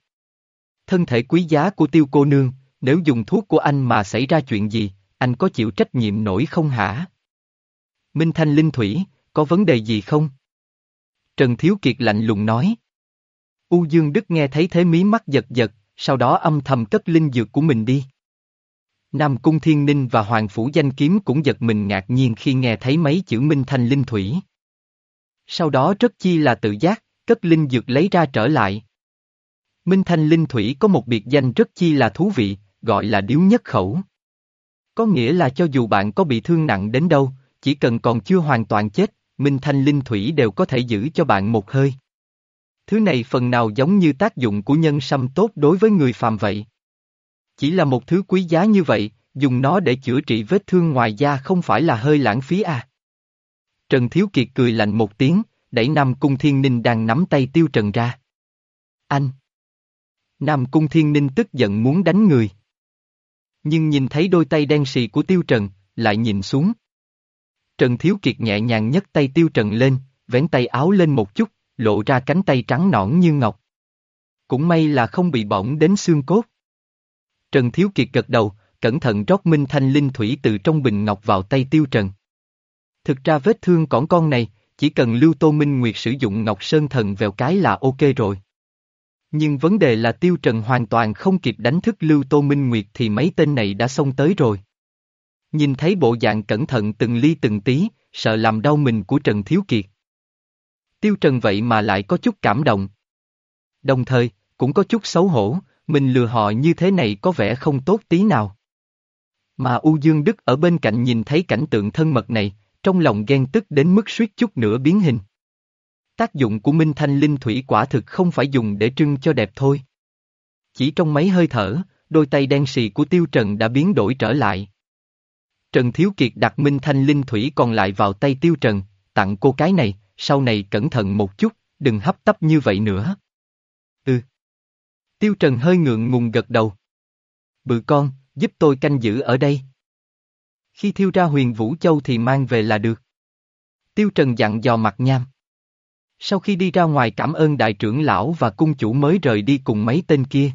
Thân thể quý giá của tiêu cô nương, nếu dùng thuốc của anh mà xảy ra chuyện gì, anh có chịu trách nhiệm nổi không hả? Minh Thanh Linh Thủy, có vấn đề gì không? Trần Thiếu Kiệt lạnh lùng nói. U Dương Đức nghe thấy thế mí mắt giật giật, sau đó âm thầm cất linh dược của mình đi. Nam Cung Thiên Ninh và Hoàng Phủ Danh Kiếm cũng giật mình ngạc nhiên khi nghe thấy mấy chữ Minh Thanh Linh Thủy. Sau đó rất chi là tự giác, cất linh dược lấy ra trở lại. Minh Thanh Linh Thủy có một biệt danh rất chi là thú vị, gọi là điếu nhất khẩu. Có nghĩa là cho dù bạn có bị thương nặng đến đâu, chỉ cần còn chưa hoàn toàn chết, Minh Thanh Linh Thủy đều có thể giữ cho bạn một hơi. Thứ này phần nào giống như tác dụng của nhân sâm tốt đối với người phàm vậy. Chỉ là một thứ quý giá như vậy, dùng nó để chữa trị vết thương ngoài da không phải là hơi lãng phí à. Trần Thiếu Kiệt cười lạnh một tiếng, đẩy Nam Cung Thiên Ninh đang nắm tay Tiêu Trần ra. Anh! Nam Cung Thiên Ninh tức giận muốn đánh người. Nhưng nhìn thấy đôi tay đen xì của Tiêu Trần, lại nhìn xuống. Trần Thiếu Kiệt nhẹ nhàng nhấc tay Tiêu Trần lên, vén tay áo lên một chút, lộ ra cánh tay trắng nõn như ngọc. Cũng may là không bị bỏng đến xương cốt. Trần Thiếu Kiệt gật đầu, cẩn thận rót minh thanh linh thủy từ trong bình ngọc vào tay Tiêu Trần. Thực ra vết thương cỏn con này, chỉ cần Lưu Tô Minh Nguyệt sử dụng Ngọc Sơn Thần vào cái là ok rồi. Nhưng vấn đề là Tiêu Trần hoàn toàn không kịp đánh thức Lưu Tô Minh Nguyệt thì mấy tên này đã xông tới rồi. Nhìn thấy bộ dạng cẩn thận từng ly từng tí, sợ làm đau mình của Trần Thiếu Kiệt. Tiêu Trần vậy mà lại có chút cảm động. Đồng thời, cũng có chút xấu hổ, mình lừa họ như thế này có vẻ không tốt tí nào. Mà U Dương Đức ở bên cạnh nhìn thấy cảnh tượng thân mật này, trong lòng ghen tức đến mức suýt chút nữa biến hình. Tác dụng của Minh Thanh Linh Thủy quả thực không phải dùng để trưng cho đẹp thôi. Chỉ trong mấy hơi thở, đôi tay đen xì của Tiêu Trần đã biến đổi trở lại. Trần Thiếu Kiệt đặt Minh Thanh Linh Thủy còn lại vào tay Tiêu Trần, tặng cô cái này, sau này cẩn thận một chút, đừng hấp tấp như vậy nữa. Ừ. Tiêu Trần hơi ngượng ngùng gật đầu. Bự con, giúp tôi canh giữ ở đây. Khi thiêu ra huyền Vũ Châu thì mang về là được. Tiêu Trần dặn dò mặt nham. Sau khi đi ra ngoài cảm ơn đại trưởng lão và cung chủ mới rời đi cùng mấy tên kia.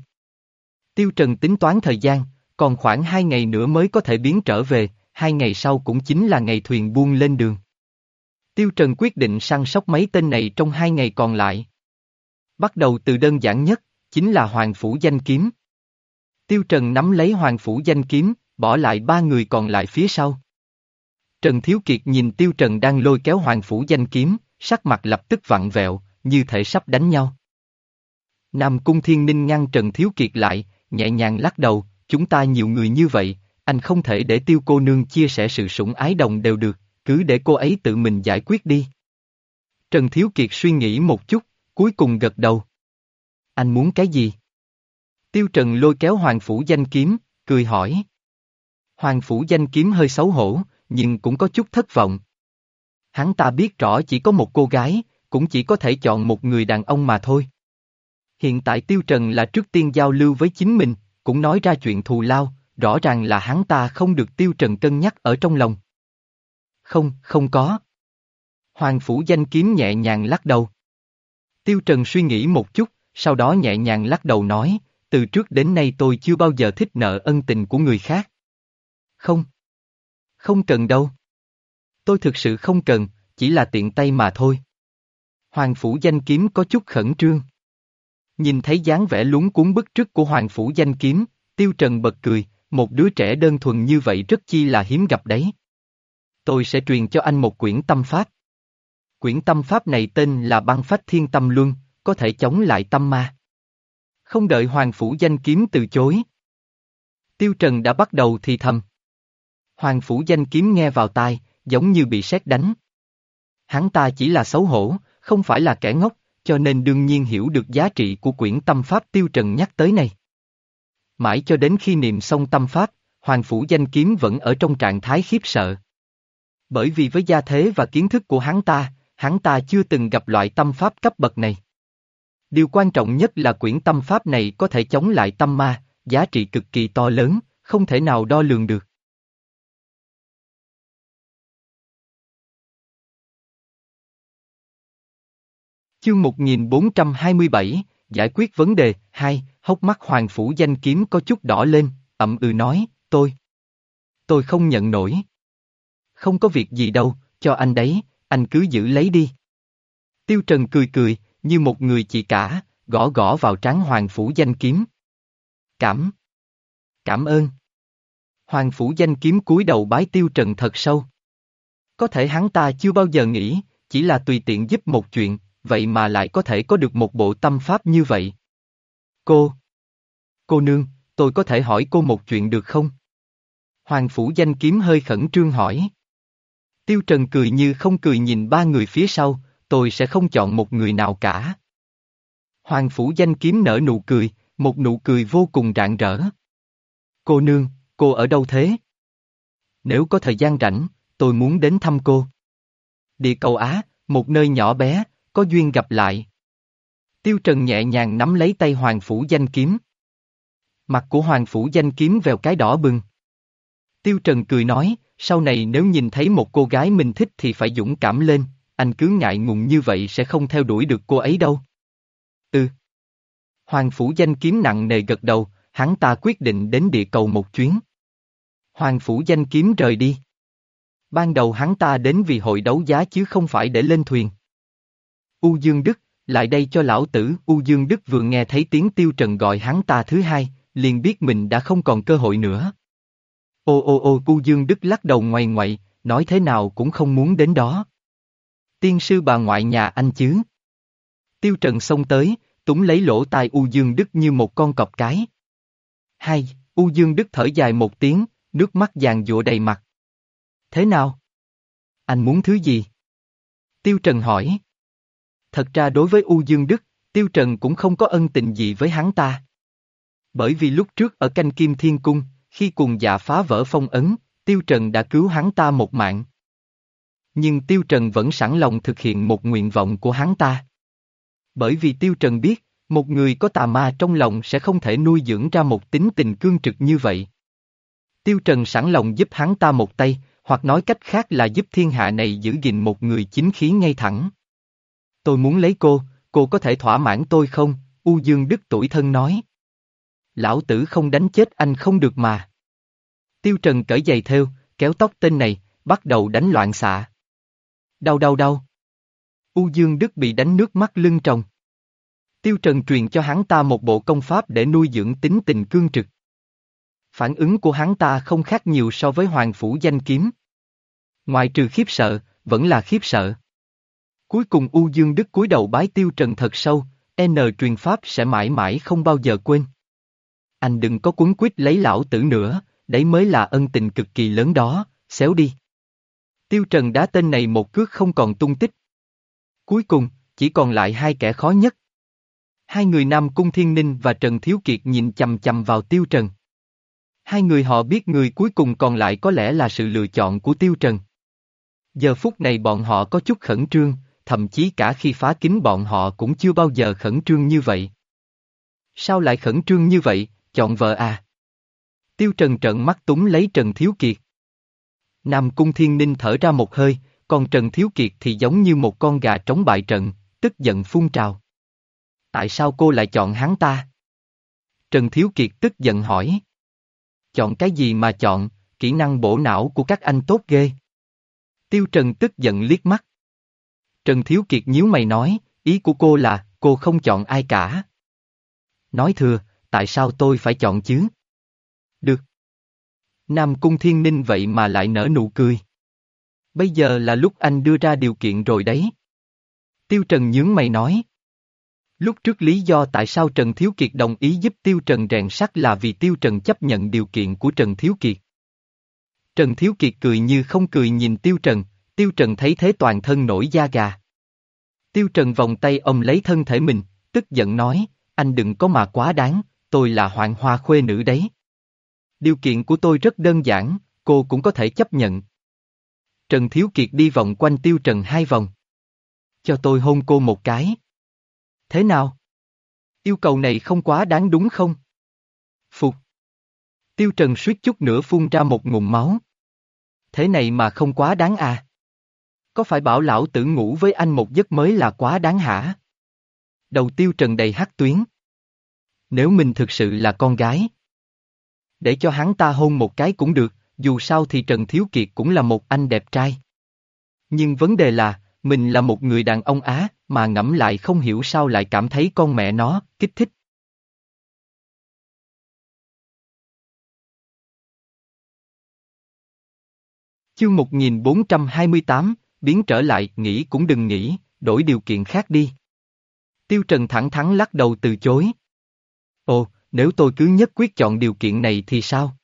Tiêu Trần tính toán thời gian, còn khoảng hai ngày nữa mới có thể biến trở về, hai ngày sau cũng chính là ngày thuyền buông lên đường. Tiêu Trần quyết định săn sóc mấy tên này trong hai ngày còn lại. Bắt đầu từ đơn giản nhất, chính là Hoàng Phủ Danh Kiếm. Tiêu Trần nắm lấy Hoàng Phủ Danh Kiếm, bỏ lại ba người còn lại phía sau. Trần Thiếu Kiệt nhìn Tiêu Trần đang lôi kéo Hoàng Phủ Danh Kiếm, sắc mặt lập tức vặn vẹo, như thể sắp đánh nhau. Nam Cung Thiên Ninh ngăn Trần Thiếu Kiệt lại, nhẹ nhàng lắc đầu, chúng ta nhiều người như vậy, anh không thể để tiêu cô nương chia sẻ sự sủng ái đồng đều được, cứ để cô ấy tự mình giải quyết đi. Trần Thiếu Kiệt suy nghĩ một chút, cuối cùng gật đầu. Anh muốn cái gì? Tiêu Trần lôi kéo Hoàng Phủ danh kiếm, cười hỏi. Hoàng Phủ danh kiếm hơi xấu hổ, nhưng cũng có chút thất vọng. Hắn ta biết rõ chỉ có một cô gái, cũng chỉ có thể chọn một người đàn ông mà thôi. Hiện tại Tiêu Trần là trước tiên giao lưu với chính mình, cũng nói ra chuyện thù lao, rõ ràng là hắn ta không được Tiêu Trần cân nhắc ở trong lòng. không, không có. Hoàng Phủ Danh Kiếm nhẹ nhàng lắc đầu. Tiêu Trần suy nghĩ một chút, sau đó nhẹ nhàng lắc đầu nói, từ trước đến nay tôi chưa bao giờ thích nợ ân tình của người khác. Không. Không cần đâu. Tôi thực sự không cần, chỉ là tiện tay mà thôi. Hoàng Phủ Danh Kiếm có chút khẩn trương. Nhìn thấy dáng vẻ lúng cuốn bức trước của Hoàng Phủ Danh Kiếm, Tiêu Trần bật cười, một đứa trẻ đơn thuần như vậy rất chi là hiếm gặp đấy. Tôi sẽ truyền cho anh một quyển tâm pháp. Quyển tâm pháp này tên là băng phách thiên tâm luân, có thể chống lại tâm ma. Không đợi Hoàng Phủ Danh Kiếm từ chối. Tiêu Trần đã bắt đầu thì thầm. Hoàng Phủ Danh Kiếm nghe vào tai, giống như bị sét đánh. Hắn ta chỉ là xấu hổ, không phải là kẻ ngốc, cho nên đương nhiên hiểu được giá trị của quyển tâm pháp Tiêu Trần nhắc tới này. Mãi cho đến khi niệm xong tâm pháp, Hoàng Phủ Danh Kiếm vẫn ở trong trạng thái khiếp sợ. Bởi vì với gia thế và kiến thức của hắn ta, hắn ta chưa từng gặp loại tâm pháp cấp bậc này. Điều quan trọng nhất là quyển tâm pháp này có thể chống lại tâm ma, giá trị cực kỳ to lớn, không thể nào đo lường được. Chương 1427, giải quyết vấn đề, hai, hốc mắt hoàng phủ danh kiếm có chút đỏ lên, ậm ừ nói, tôi. Tôi không nhận nổi. Không có việc gì đâu, cho anh đấy, anh cứ giữ lấy đi. Tiêu Trần cười cười, như một người chị cả, gõ gõ vào trán hoàng phủ danh kiếm. Cảm. Cảm ơn. Hoàng phủ danh kiếm cúi đầu bái Tiêu Trần thật sâu. Có thể hắn ta chưa bao giờ nghĩ, chỉ là tùy tiện giúp một chuyện, vậy mà lại có thể có được một bộ tâm pháp như vậy. Cô! Cô nương, tôi có thể hỏi cô một chuyện được không? Hoàng Phủ danh kiếm hơi khẩn trương hỏi. Tiêu Trần cười như không cười nhìn ba người phía sau, tôi sẽ không chọn một người nào cả. Hoàng Phủ danh kiếm nở nụ cười, một nụ cười vô cùng rạng rỡ. Cô nương, cô ở đâu thế? Nếu có thời gian rảnh, tôi muốn đến thăm cô. Địa cầu Á, một nơi nhỏ bé, có duyên gặp lại. Tiêu Trần nhẹ nhàng nắm lấy tay Hoàng Phủ danh kiếm. Mặt của Hoàng Phủ danh kiếm vèo cái đỏ bừng. Tiêu Trần cười nói, sau này nếu nhìn thấy một cô gái mình thích thì phải dũng cảm lên, anh cứ ngại ngùng như vậy sẽ không theo đuổi được cô ấy đâu. Ừ. Hoàng Phủ danh kiếm nặng nề gật đầu, hắn ta quyết định đến địa cầu một chuyến. Hoàng Phủ danh kiếm rời đi. Ban đầu hắn ta đến vì hội đấu giá chứ không phải để lên thuyền. U Dương Đức, lại đây cho lão tử, U Dương Đức vừa nghe thấy tiếng tiêu trần gọi hắn ta thứ hai, liền biết mình đã không còn cơ hội nữa. Ô ô ô U Dương Đức lắc đầu ngoài ngoại, nói thế nào cũng không muốn đến đó. Tiên sư bà ngoại nhà anh chứ. Tiêu trần xông tới, túng lấy lỗ tai U Dương Đức như một con cọp cái. Hai, U Dương Đức thở dài một tiếng, nước mắt giàn dụa đầy mặt. Thế nào? Anh muốn thứ gì? Tiêu Trần hỏi. Thật ra đối với U Dương Đức, Tiêu Trần cũng không có ân tình gì với hắn ta. Bởi vì lúc trước ở canh kim thiên cung, khi cùng dạ phá vỡ phong ấn, Tiêu Trần đã cứu hắn ta một mạng. Nhưng Tiêu Trần vẫn sẵn lòng thực hiện một nguyện vọng của hắn ta. Bởi vì Tiêu Trần biết, một người có tà ma trong lòng sẽ không thể nuôi dưỡng ra một tính tình cương trực như vậy. Tiêu Trần sẵn lòng giúp hắn ta một tay, hoặc nói cách khác là giúp thiên hạ này giữ gìn một người chính khí ngay thẳng. Tôi muốn lấy cô, cô có thể thỏa mãn tôi không? U Dương Đức tuổi thân nói. Lão tử không đánh chết anh không được mà. Tiêu Trần cởi giày theo, kéo tóc tên này, bắt đầu đánh loạn xạ. Đau đau đau. U Dương Đức bị đánh nước mắt lưng tròng. Tiêu Trần truyền cho hắn ta một bộ công pháp để nuôi dưỡng tính tình cương trực. Phản ứng của hắn ta không khác nhiều so với Hoàng Phủ danh kiếm. Ngoài trừ khiếp sợ, vẫn là khiếp sợ. Cuối cùng U Dương Đức cúi đầu bái tiêu trần thật sâu, N truyền pháp sẽ mãi mãi không bao giờ quên. Anh đừng có cuốn quýt lấy lão tử nữa, đấy mới là ân tình cực kỳ lớn đó, xéo đi. Tiêu Trần đá tên này một cước không còn tung tích. Cuối cùng, chỉ còn lại hai kẻ khó nhất. Hai người Nam Cung Thiên Ninh và Trần Thiếu Kiệt nhìn chầm chầm vào Tiêu Trần. Hai người họ biết người cuối cùng còn lại có lẽ là sự lựa chọn của Tiêu Trần. Giờ phút này bọn họ có chút khẩn trương, thậm chí cả khi phá kính bọn họ cũng chưa bao giờ khẩn trương như vậy. Sao lại khẩn trương như vậy, chọn vợ à? Tiêu Trần trợn mắt túng lấy Trần Thiếu Kiệt. Nam Cung Thiên Ninh thở ra một hơi, còn Trần Thiếu Kiệt thì giống như một con gà trống bại trận, tức giận phun trào. Tại sao cô lại chọn hắn ta? Trần Thiếu Kiệt tức giận hỏi. Chọn cái gì mà chọn, kỹ năng bổ não của các anh tốt ghê. Tiêu Trần tức giận liếc mắt. Trần Thiếu Kiệt nhíu mày nói, ý của cô là, cô không chọn ai cả. Nói thừa, tại sao tôi phải chọn chứ? Được. Nam Cung Thiên Ninh vậy mà lại nở nụ cười. Bây giờ là lúc anh đưa ra điều kiện rồi đấy. Tiêu Trần nhướng mày nói. Lúc trước lý do tại sao Trần Thiếu Kiệt đồng ý giúp Tiêu Trần rèn sắt là vì Tiêu Trần chấp nhận điều kiện của Trần Thiếu Kiệt. Trần Thiếu Kiệt cười như không cười nhìn Tiêu Trần, Tiêu Trần thấy thế toàn thân nổi da gà. Tiêu Trần vòng tay ôm lấy thân thể mình, tức giận nói, anh đừng có mà quá đáng, tôi là hoàng hoa khuê nữ đấy. Điều kiện của tôi rất đơn giản, cô cũng có thể chấp nhận. Trần Thiếu Kiệt đi vòng quanh Tiêu Trần hai vòng. Cho tôi hôn cô một cái. Thế nào? Yêu cầu này không quá đáng đúng không? Phục. Tiêu Trần suýt chút nữa phun ra một ngụm máu. Thế này mà không quá đáng à? Có phải bảo lão tử ngủ với anh một giấc mới là quá đáng hả? Đầu Tiêu Trần đầy hắc tuyến. Nếu mình thực sự là con gái. Để cho hắn ta hôn một cái cũng được, dù sao thì Trần Thiếu Kiệt cũng là một anh đẹp trai. Nhưng vấn đề là, mình là một người đàn ông Á, mà ngẫm lại không hiểu sao lại cảm thấy con mẹ nó, kích thích. Chương 1428, biến trở lại, nghĩ cũng đừng nghĩ, đổi điều kiện khác đi. Tiêu Trần thẳng thắn lắc đầu từ chối. Ồ, nếu tôi cứ nhất quyết chọn điều kiện này thì sao?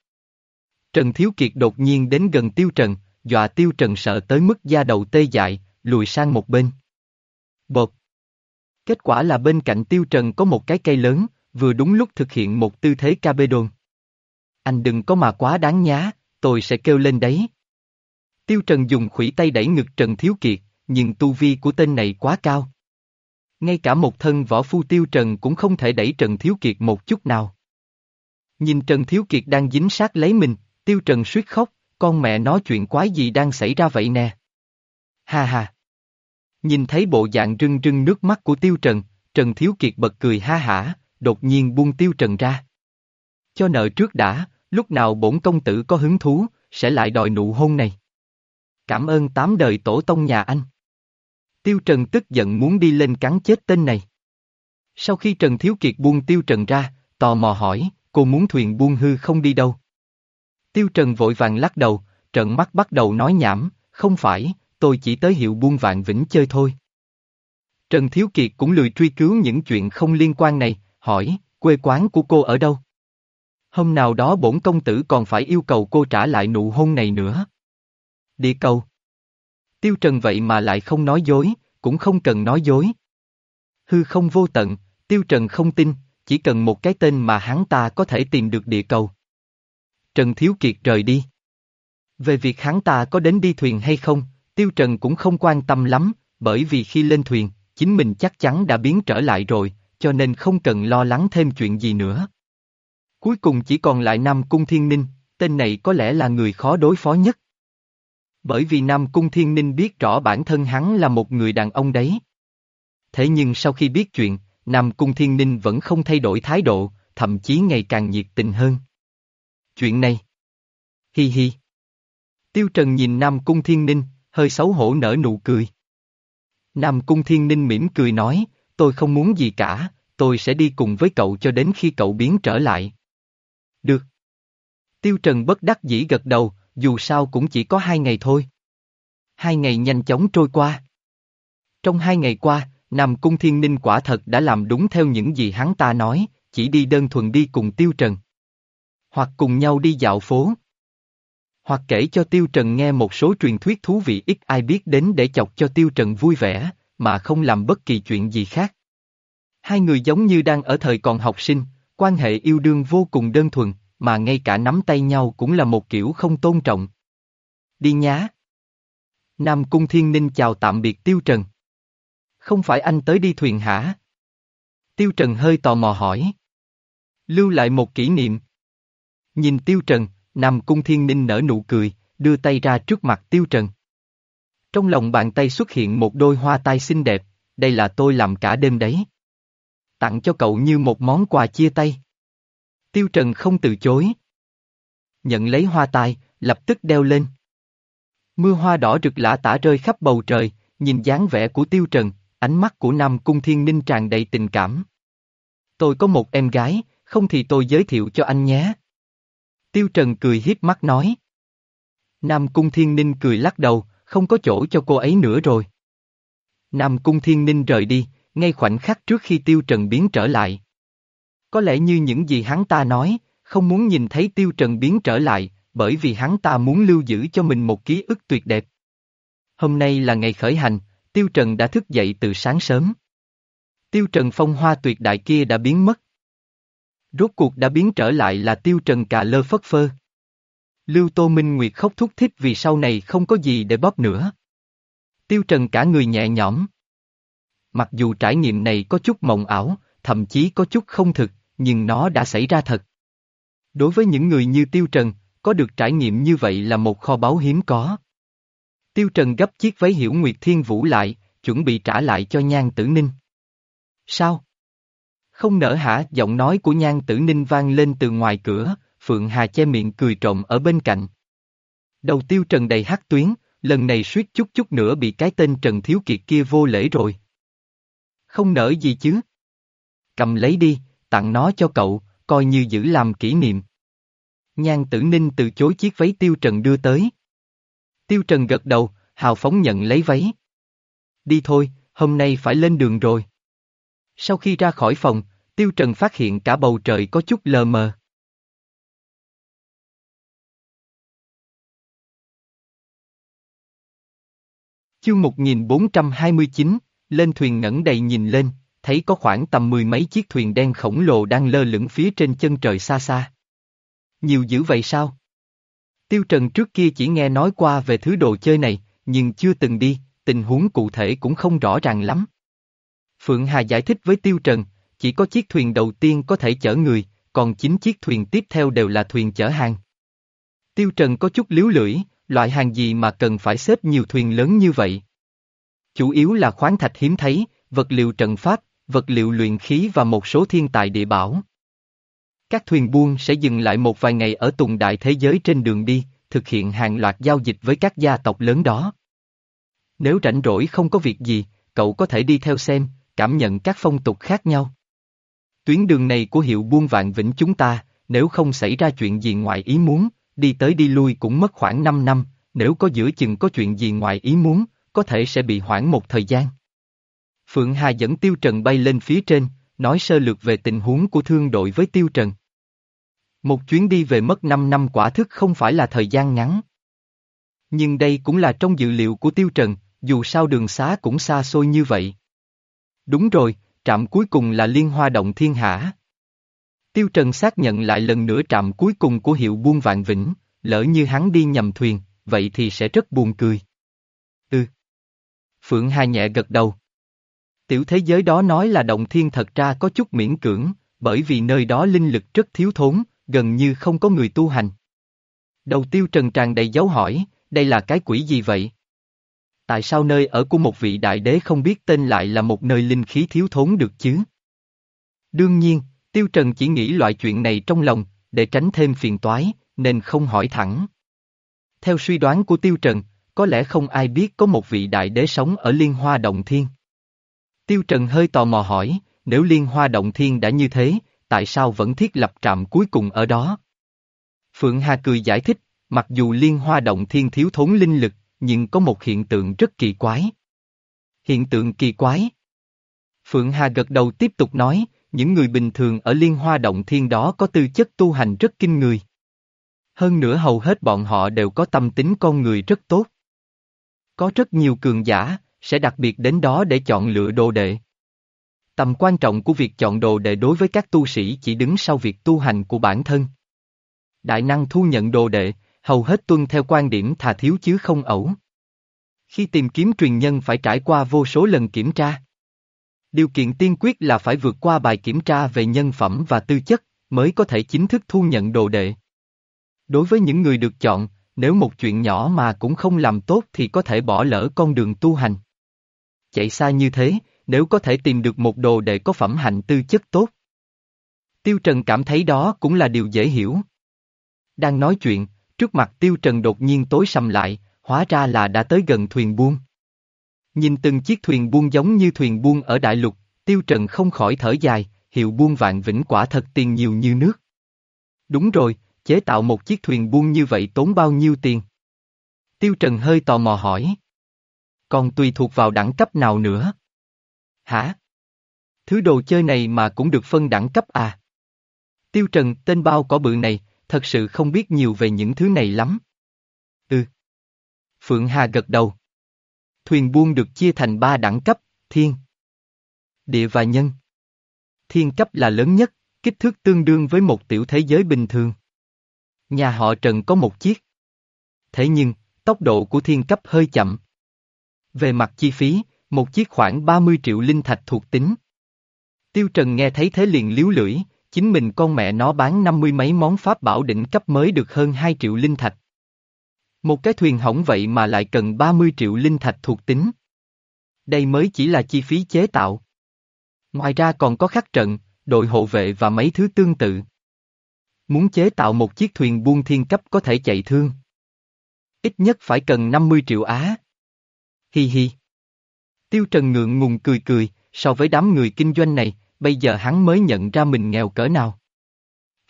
Trần Thiếu Kiệt đột nhiên đến gần Tiêu Trần, dọa Tiêu Trần sợ tới mức da đầu tê dại, lùi sang một bên. Bột. Kết quả là bên cạnh Tiêu Trần có một cái cây lớn, vừa đúng lúc thực hiện một tư thế cabedon. Anh đừng có mà quá đáng nhá, tôi sẽ kêu lên đấy. Tiêu Trần dùng khủy tay đẩy ngực Trần Thiếu Kiệt, nhưng tu vi của tên này quá cao. Ngay cả một thân võ phu Tiêu Trần cũng không thể đẩy Trần Thiếu Kiệt một chút nào. Nhìn Trần Thiếu Kiệt đang dính sát lấy mình, Tiêu Trần suýt khóc, con mẹ nói chuyện quái gì đang xảy ra vậy nè. Ha ha. Nhìn thấy bộ dạng rưng rưng nước mắt của Tiêu Trần, Trần Thiếu Kiệt bật cười ha hả, đột nhiên buông Tiêu Trần ra. Cho nợ trước đã, lúc nào bổn công tử có hứng thú, sẽ lại đòi nụ hôn này. Cảm ơn tám đời tổ tông nhà anh. Tiêu Trần tức giận muốn đi lên cắn chết tên này. Sau khi Trần Thiếu Kiệt buông Tiêu Trần ra, tò mò hỏi, cô muốn thuyền buông hư không đi đâu? Tiêu Trần vội vàng lắc đầu, trận mắt bắt đầu nói nhảm, không phải, tôi chỉ tới hiệu buôn vạn vĩnh chơi thôi. Trần Thiếu Kiệt cũng lười truy cứu những chuyện không liên quan này, hỏi, quê quán của cô ở đâu? Hôm nào đó bổn công tử còn phải yêu cầu cô trả lại nụ hôn này nữa. Địa cầu. Tiêu Trần vậy mà lại không nói dối, cũng không cần nói dối. Hư không vô tận, Tiêu Trần không tin, chỉ cần một cái tên mà hắn ta có thể tìm được địa cầu. Trần Thiếu Kiệt rời đi. Về việc hắn ta có đến đi thuyền hay không, Tiêu Trần cũng không quan tâm lắm, bởi vì khi lên thuyền, chính mình chắc chắn đã biến trở lại rồi, cho nên không cần lo lắng thêm chuyện gì nữa. Cuối cùng chỉ còn lại Nam Cung Thiên Ninh, tên này có lẽ là người khó đối phó nhất. Bởi vì Nam Cung Thiên Ninh biết rõ bản thân hắn là một người đàn ông đấy. Thế nhưng sau khi biết chuyện, Nam Cung Thiên Ninh vẫn không thay đổi thái độ, thậm chí ngày càng nhiệt tình hơn. Chuyện này. Hi hi. Tiêu Trần nhìn Nam Cung Thiên Ninh, hơi xấu hổ nở nụ cười. Nam Cung Thiên Ninh mỉm cười nói, tôi không muốn gì cả, tôi sẽ đi cùng với cậu cho đến khi cậu biến trở lại. Được. Tiêu Trần bất đắc dĩ gật đầu, dù sao cũng chỉ có hai ngày thôi. Hai ngày nhanh chóng trôi qua. Trong hai ngày qua, Nam Cung Thiên Ninh quả thật đã làm đúng theo những gì hắn ta nói, chỉ đi đơn thuần đi cùng Tiêu Trần. Hoặc cùng nhau đi dạo phố. Hoặc kể cho Tiêu Trần nghe một số truyền thuyết thú vị ít ai biết đến để chọc cho Tiêu Trần vui vẻ, mà không làm bất kỳ chuyện gì khác. Hai người giống như đang ở thời còn học sinh, quan hệ yêu đương vô cùng đơn thuần, mà ngay cả nắm tay nhau cũng là một kiểu không tôn trọng. Đi nhá. Nam Cung Thiên Ninh chào tạm biệt Tiêu Trần. Không phải anh tới đi thuyền hả? Tiêu Trần hơi tò mò hỏi. Lưu lại một kỷ niệm. Nhìn Tiêu Trần, Nam Cung Thiên Ninh nở nụ cười, đưa tay ra trước mặt Tiêu Trần. Trong lòng bàn tay xuất hiện một đôi hoa tai xinh đẹp, đây là tôi làm cả đêm đấy. Tặng cho cậu như một món quà chia tay. Tiêu Trần không từ chối. Nhận lấy hoa tai, lập tức đeo lên. Mưa hoa đỏ rực lã tả rơi khắp bầu trời, nhìn dáng vẻ của Tiêu Trần, ánh mắt của Nam Cung Thiên Ninh tràn đầy tình cảm. Tôi có một em gái, không thì tôi giới thiệu cho anh nhé. Tiêu Trần cười hiếp mắt nói. Nam Cung Thiên Ninh cười lắc đầu, không có chỗ cho cô ấy nữa rồi. Nam Cung Thiên Ninh rời đi, ngay khoảnh khắc trước khi Tiêu Trần biến trở lại. Có lẽ như những gì hắn ta nói, không muốn nhìn thấy Tiêu Trần biến trở lại, bởi vì hắn ta muốn lưu giữ cho mình một ký ức tuyệt đẹp. Hôm nay là ngày khởi hành, Tiêu Trần đã thức dậy từ sáng sớm. Tiêu Trần phong hoa tuyệt đại kia đã biến mất. Rốt cuộc đã biến trở lại là Tiêu Trần cà lơ phất phơ. Lưu Tô Minh Nguyệt khóc thúc thích vì sau này không có gì để bóp nữa. Tiêu Trần cả người nhẹ nhõm. Mặc dù trải nghiệm này có chút mộng ảo, thậm chí có chút không thực, nhưng nó đã xảy ra thật. Đối với những người như Tiêu Trần, có được trải nghiệm như vậy là một kho báu hiếm có. Tiêu Trần gấp chiếc váy hiểu Nguyệt Thiên Vũ lại, chuẩn bị trả lại cho Nhan Tử Ninh. Sao? Không nở hả? Giọng nói của Nhan Tử Ninh vang lên từ ngoài cửa, Phượng Hà che miệng cười trộm ở bên cạnh. Đầu Tiêu Trần đầy hắc tuyến, lần này suýt chút chút nữa bị cái tên Trần Thiếu Kiệt kia vô lễ rồi. Không nở gì chứ? Cầm lấy đi, tặng nó cho cậu, coi như giữ làm kỷ niệm. Nhan tử ninh từ chối chiếc váy Tiêu Trần đưa tới. Tiêu Trần gật đầu, hào phóng nhận lấy váy. Đi thôi, hôm nay phải lên đường rồi. Sau khi ra khỏi phòng, Tiêu Trần phát hiện cả bầu trời có chút lờ mờ. Chương 1429, lên thuyền ngẩng đầy nhìn lên, thấy có khoảng tầm mười mấy chiếc thuyền đen khổng lồ đang lơ lửng phía trên chân trời xa xa. Nhiều dữ vậy sao? Tiêu Trần trước kia chỉ nghe nói qua về thứ đồ chơi này, nhưng chưa từng đi, tình huống cụ thể cũng không rõ ràng lắm. Phượng Hà giải thích với Tiêu Trần, chỉ có chiếc thuyền đầu tiên có thể chở người, còn chín chiếc thuyền tiếp theo đều là thuyền chở hàng. Tiêu Trần có chút liếu lưỡi, loại hàng gì mà cần phải xếp nhiều thuyền lớn như vậy? Chủ yếu là khoáng thạch hiếm thấy, vật liệu trận pháp, vật liệu luyện khí và một số thiên tài địa bảo. Các thuyền buôn sẽ dừng lại một vài ngày ở tùng đại thế giới trên đường đi, thực hiện hàng loạt giao dịch với các gia tộc lớn đó. Nếu rảnh rỗi không có việc gì, cậu có thể đi theo xem, cảm nhận các phong tục khác nhau. Tuyến đường này của hiệu buôn vạn vĩnh chúng ta, nếu không xảy ra chuyện gì ngoài ý muốn, đi tới đi lui cũng mất khoảng 5 năm, nếu có giữa chừng có chuyện gì ngoài ý muốn, có thể sẽ bị hoãn một thời gian. Phượng Hà dẫn Tiêu Trần bay lên phía trên, nói sơ lược về tình huống của thương đội với Tiêu Trần. Một chuyến đi về mất 5 năm quả thức không phải là thời gian ngắn. Nhưng đây cũng là trong dự liệu của Tiêu Trần, dù sao đường xá cũng xa xôi như vậy. Đúng rồi, trạm cuối cùng là Liên Hoa Động Thiên Hạ. Tiêu Trần xác nhận lại lần nữa trạm cuối cùng của hiệu buôn vạn vĩnh, lỡ như hắn đi nhầm thuyền, vậy thì sẽ rất buồn cười. Ừ. Phượng Hà nhẹ gật đầu. Tiểu thế giới đó nói là động thiên thật ra có chút miễn cưỡng, bởi vì nơi đó linh lực rất thiếu thốn, gần như không có người tu hành. Đầu tiêu trần tràn đầy dấu hỏi, đây là cái quỷ gì vậy? Tại sao nơi ở của một vị đại đế không biết tên lại là một nơi linh khí thiếu thốn được chứ? Đương nhiên, tiêu trần chỉ nghĩ loại chuyện này trong lòng, để tránh thêm phiền toái, nên không hỏi thẳng. Theo suy đoán của tiêu trần, có lẽ không ai biết có một vị đại đế sống ở liên hoa động thiên. Tiêu Trần hơi tò mò hỏi, nếu liên hoa động thiên đã như thế, tại sao vẫn thiết lập trạm cuối cùng ở đó? Phượng Hà cười giải thích, mặc dù liên hoa động thiên thiếu thốn linh lực, nhưng có một hiện tượng rất kỳ quái. Hiện tượng kỳ quái? Phượng Hà gật đầu tiếp tục nói, những người bình thường ở liên hoa động thiên đó có tư chất tu hành rất kinh người. Hơn nữa hầu hết bọn họ đều có tâm tính con người rất tốt. Có rất nhiều cường giả, sẽ đặc biệt đến đó để chọn lựa đồ đệ. Tầm quan trọng của việc chọn đồ đệ đối với các tu sĩ chỉ đứng sau việc tu hành của bản thân. Đại năng thu nhận đồ đệ, hầu hết tuân theo quan điểm thà thiếu chứ không ẩu. Khi tìm kiếm truyền nhân phải trải qua vô số lần kiểm tra. Điều kiện tiên quyết là phải vượt qua bài kiểm tra về nhân phẩm và tư chất, mới có thể chính thức thu nhận đồ đệ. Đối với những người được chọn, nếu một chuyện nhỏ mà cũng không làm tốt thì có thể bỏ lỡ con đường tu hành. Chạy xa như thế, nếu có thể tìm được một đồ đệ có phẩm hạnh tư chất tốt. Tiêu Trần cảm thấy đó cũng là điều dễ hiểu. Đang nói chuyện, trước mặt Tiêu Trần đột nhiên tối sầm lại, hóa ra là đã tới gần thuyền buôn. Nhìn từng chiếc thuyền buôn giống như thuyền buôn ở đại lục, Tiêu Trần không khỏi thở dài, hiệu buôn vạn vĩnh quả thật tiền nhiều như nước. Đúng rồi, chế tạo một chiếc thuyền buôn như vậy tốn bao nhiêu tiền? Tiêu Trần hơi tò mò hỏi. Còn tùy thuộc vào đẳng cấp nào nữa? Hả? Thứ đồ chơi này mà cũng được phân đẳng cấp à? Tiêu Trần, tên bao cỏ bự này, thật sự không biết nhiều về những thứ này lắm. Ừ. Phượng Hà gật đầu. Thuyền buông được chia thành ba đẳng cấp, thiên, địa và nhân. Thiên cấp là lớn nhất, kích thước tương đương với một tiểu thế giới bình thường. Nhà họ Trần có một chiếc. Thế nhưng, tốc độ của thiên cấp hơi chậm. Về mặt chi phí, một chiếc khoảng 30 triệu linh thạch thuộc tính. Tiêu Trần nghe thấy thế liền liếu lưỡi, chính mình con mẹ nó bán năm mươi mấy món pháp bảo đỉnh cấp mới được hơn 2 triệu linh thạch. Một cái thuyền hỏng vậy mà lại cần 30 triệu linh thạch thuộc tính. Đây mới chỉ là chi phí chế tạo. Ngoài ra còn có khắc trận, đội hộ vệ và mấy thứ tương tự. Muốn chế tạo một chiếc thuyền buôn thiên cấp có thể chạy thương. Ít nhất phải cần 50 triệu á. Hi hi. Tiêu Trần ngượng ngùng cười cười, so với đám người kinh doanh này, bây giờ hắn mới nhận ra mình nghèo cỡ nào.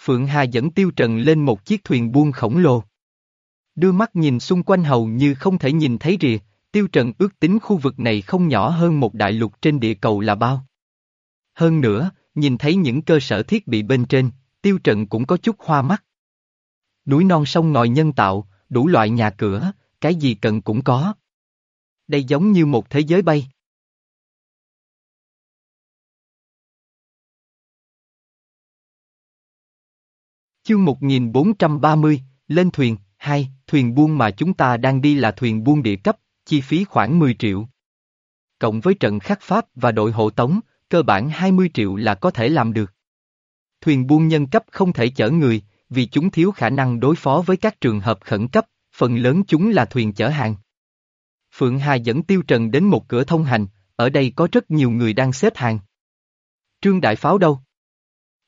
Phượng Hà dẫn Tiêu Trần lên một chiếc thuyền buôn khổng lồ. Đưa mắt nhìn xung quanh hầu như không thể nhìn thấy rìa, Tiêu Trần ước tính khu vực này không nhỏ hơn một đại lục trên địa cầu là bao. Hơn nữa, nhìn thấy những cơ sở thiết bị bên trên, Tiêu Trần cũng có chút hoa mắt. Núi non sông ngòi nhân tạo, đủ loại nhà cửa, cái gì cần cũng có. Đây giống như một thế giới bay. Chương 1430, lên thuyền, hai, thuyền buôn mà chúng ta đang đi là thuyền buôn địa cấp, chi phí khoảng 10 triệu. Cộng với trận khắc pháp và đội hộ tống, cơ bản 20 triệu là có thể làm được. Thuyền buôn nhân cấp không thể chở người, vì chúng thiếu khả năng đối phó với các trường hợp khẩn cấp, phần lớn chúng là thuyền chở hàng. Phượng Hà dẫn Tiêu Trần đến một cửa thông hành, ở đây có rất nhiều người đang xếp hàng. Trương Đại Pháo đâu?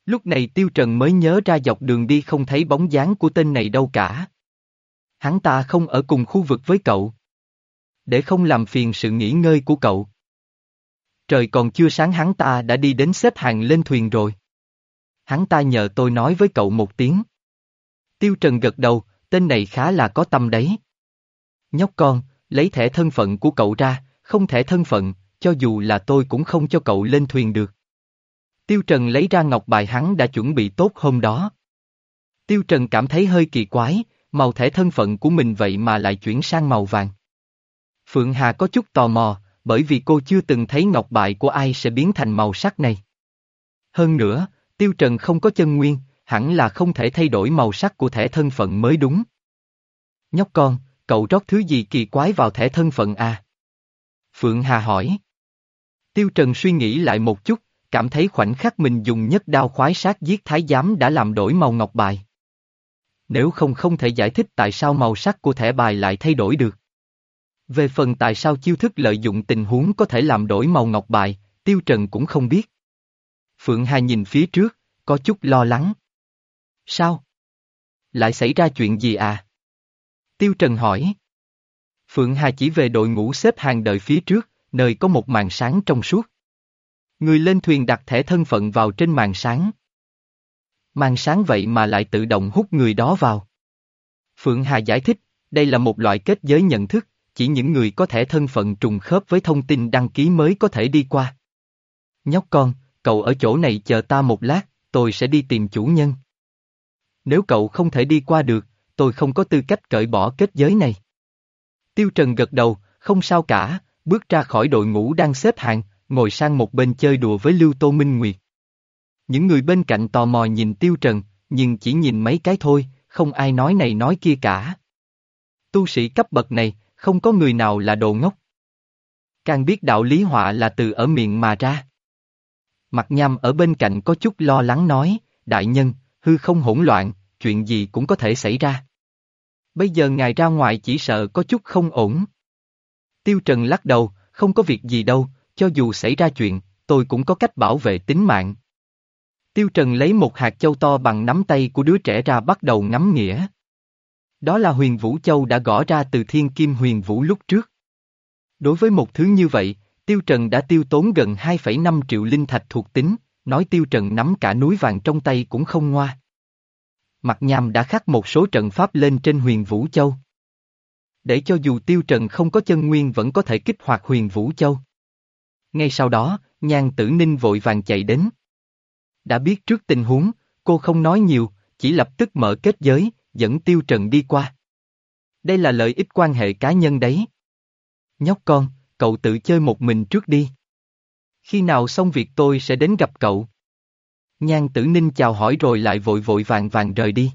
Lúc này Tiêu Trần mới nhớ ra dọc đường đi không thấy bóng dáng của tên này đâu cả. Hắn ta không ở cùng khu vực với cậu. Để không làm phiền sự nghỉ ngơi của cậu. Trời còn chưa sáng hắn ta đã đi đến xếp hàng lên thuyền rồi. Hắn ta nhờ tôi nói với cậu một tiếng. Tiêu Trần gật đầu, tên này khá là có tâm đấy. Nhóc con, lấy thẻ thân phận của cậu ra, không thẻ thân phận, cho dù là tôi cũng không cho cậu lên thuyền được. Tiêu Trần lấy ra ngọc bài hắn đã chuẩn bị tốt hôm đó. Tiêu Trần cảm thấy hơi kỳ quái, màu thẻ thân phận của mình vậy mà lại chuyển sang màu vàng. Phượng Hà có chút tò mò, bởi vì cô chưa từng thấy ngọc bài của ai sẽ biến thành màu sắc này. Hơn nữa, Tiêu Trần không có chân nguyên, hẳn là không thể thay đổi màu sắc của thẻ thân phận mới đúng. Nhóc con, cậu rót thứ gì kỳ quái vào thẻ thân phận à? Phượng Hà hỏi. Tiêu Trần suy nghĩ lại một chút, cảm thấy khoảnh khắc mình dùng nhất đao khoái sát giết thái giám đã làm đổi màu ngọc bài. Nếu không không thể giải thích tại sao màu sắc của thẻ bài lại thay đổi được. Về phần tại sao chiêu thức lợi dụng tình huống có thể làm đổi màu ngọc bài, Tiêu Trần cũng không biết. Phượng Hà nhìn phía trước, có chút lo lắng. Sao? Lại xảy ra chuyện gì à? Tiêu Trần hỏi. Phượng Hà chỉ về đội ngũ xếp hàng đợi phía trước, nơi có một màn sáng trong suốt. Người lên thuyền đặt thẻ thân phận vào trên màn sáng. Màn sáng vậy mà lại tự động hút người đó vào. Phượng Hà giải thích, đây là một loại kết giới nhận thức, chỉ những người có thẻ thân phận trùng khớp với thông tin đăng ký mới có thể đi qua. Nhóc con, cậu ở chỗ này chờ ta một lát, tôi sẽ đi tìm chủ nhân. Nếu cậu không thể đi qua được, tôi không có tư cách cởi bỏ kết giới này. Tiêu Trần gật đầu, không sao cả, bước ra khỏi đội ngũ đang xếp hàng, ngồi sang một bên chơi đùa với Lưu Tô Minh Nguyệt. Những người bên cạnh tò mò nhìn Tiêu Trần, nhưng chỉ nhìn mấy cái thôi, không ai nói này nói kia cả. Tu sĩ cấp bậc này, không có người nào là đồ ngốc. Càng biết đạo lý họa là từ ở miệng mà ra. Mặt nham ở bên cạnh có chút lo lắng nói, đại nhân, hư không hỗn loạn, chuyện gì cũng có thể xảy ra. Bây giờ ngài ra ngoài chỉ sợ có chút không ổn. Tiêu Trần lắc đầu, không có việc gì đâu, cho dù xảy ra chuyện, tôi cũng có cách bảo vệ tính mạng. Tiêu Trần lấy một hạt châu to bằng nắm tay của đứa trẻ ra bắt đầu ngắm nghĩa. Đó là huyền Vũ Châu đã gõ ra từ thiên kim huyền Vũ lúc trước. Đối với một thứ như vậy, Tiêu Trần đã tiêu tốn gần 2,5 triệu linh thạch thuộc tính, nói Tiêu Trần nắm cả núi vàng trong tay cũng không ngoa. Mặt nhàm đã khắc một số trận pháp lên trên huyền Vũ Châu. Để cho dù Tiêu Trần không có chân nguyên vẫn có thể kích hoạt huyền Vũ Châu. Ngay sau đó, nhan tử ninh vội vàng chạy đến. Đã biết trước tình huống, cô không nói nhiều, chỉ lập tức mở kết giới, dẫn Tiêu Trần đi qua. Đây là lợi ích quan hệ cá nhân đấy. Nhóc con, cậu tự chơi một mình trước đi. Khi nào xong việc tôi sẽ đến gặp cậu. Nhan tử ninh chào hỏi rồi lại vội vội vàng vàng rời đi.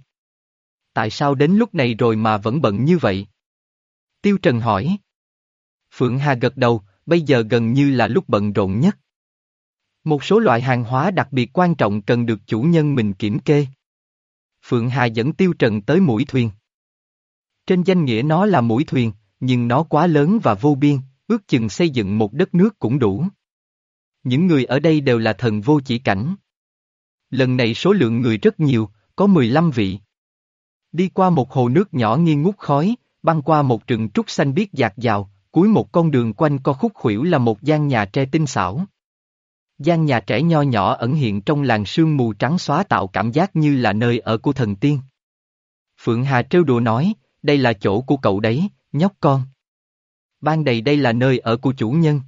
Tại sao đến lúc này rồi mà vẫn bận như vậy? Tiêu Trần hỏi. Phượng Hà gật đầu, bây giờ gần như là lúc bận rộn nhất. Một số loại hàng hóa đặc biệt quan trọng cần được chủ nhân mình kiểm kê. Phượng Hà dẫn Tiêu Trần tới mũi thuyền. Trên danh nghĩa nó là mũi thuyền, nhưng nó quá lớn và vô biên, ước chừng xây dựng một đất nước cũng đủ. Những người ở đây đều là thần vô chỉ cảnh. Lần này số lượng người rất nhiều, có 15 vị. Đi qua một hồ nước nhỏ nghiêng ngút khói, băng qua một rừng trúc xanh biếc dạt dào, cuối một con đường quanh co khúc khuỷu là một gian nhà tre tinh xảo. Gian nhà trẻ nho nhỏ ẩn hiện trong làn sương mù trắng xóa tạo cảm giác như là nơi ở của thần tiên. Phượng Hà trêu đùa nói, đây là chỗ của cậu đấy, nhóc con. Ban đầy đây là nơi ở của chủ nhân.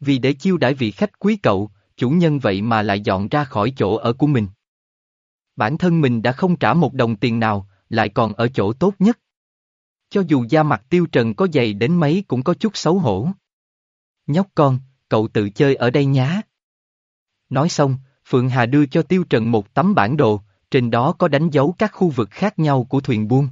Vì để chiêu đãi vị khách quý cậu, chủ nhân vậy mà lại dọn ra khỏi chỗ ở của mình. Bản thân mình đã không trả một đồng tiền nào, lại còn ở chỗ tốt nhất. Cho dù da mặt tiêu trần có dày đến mấy cũng có chút xấu hổ. Nhóc con, cậu tự chơi ở đây nhá. Nói xong, Phượng Hà đưa cho tiêu trần một tấm bản đồ, trên đó có đánh dấu các khu vực khác nhau của thuyền buôn.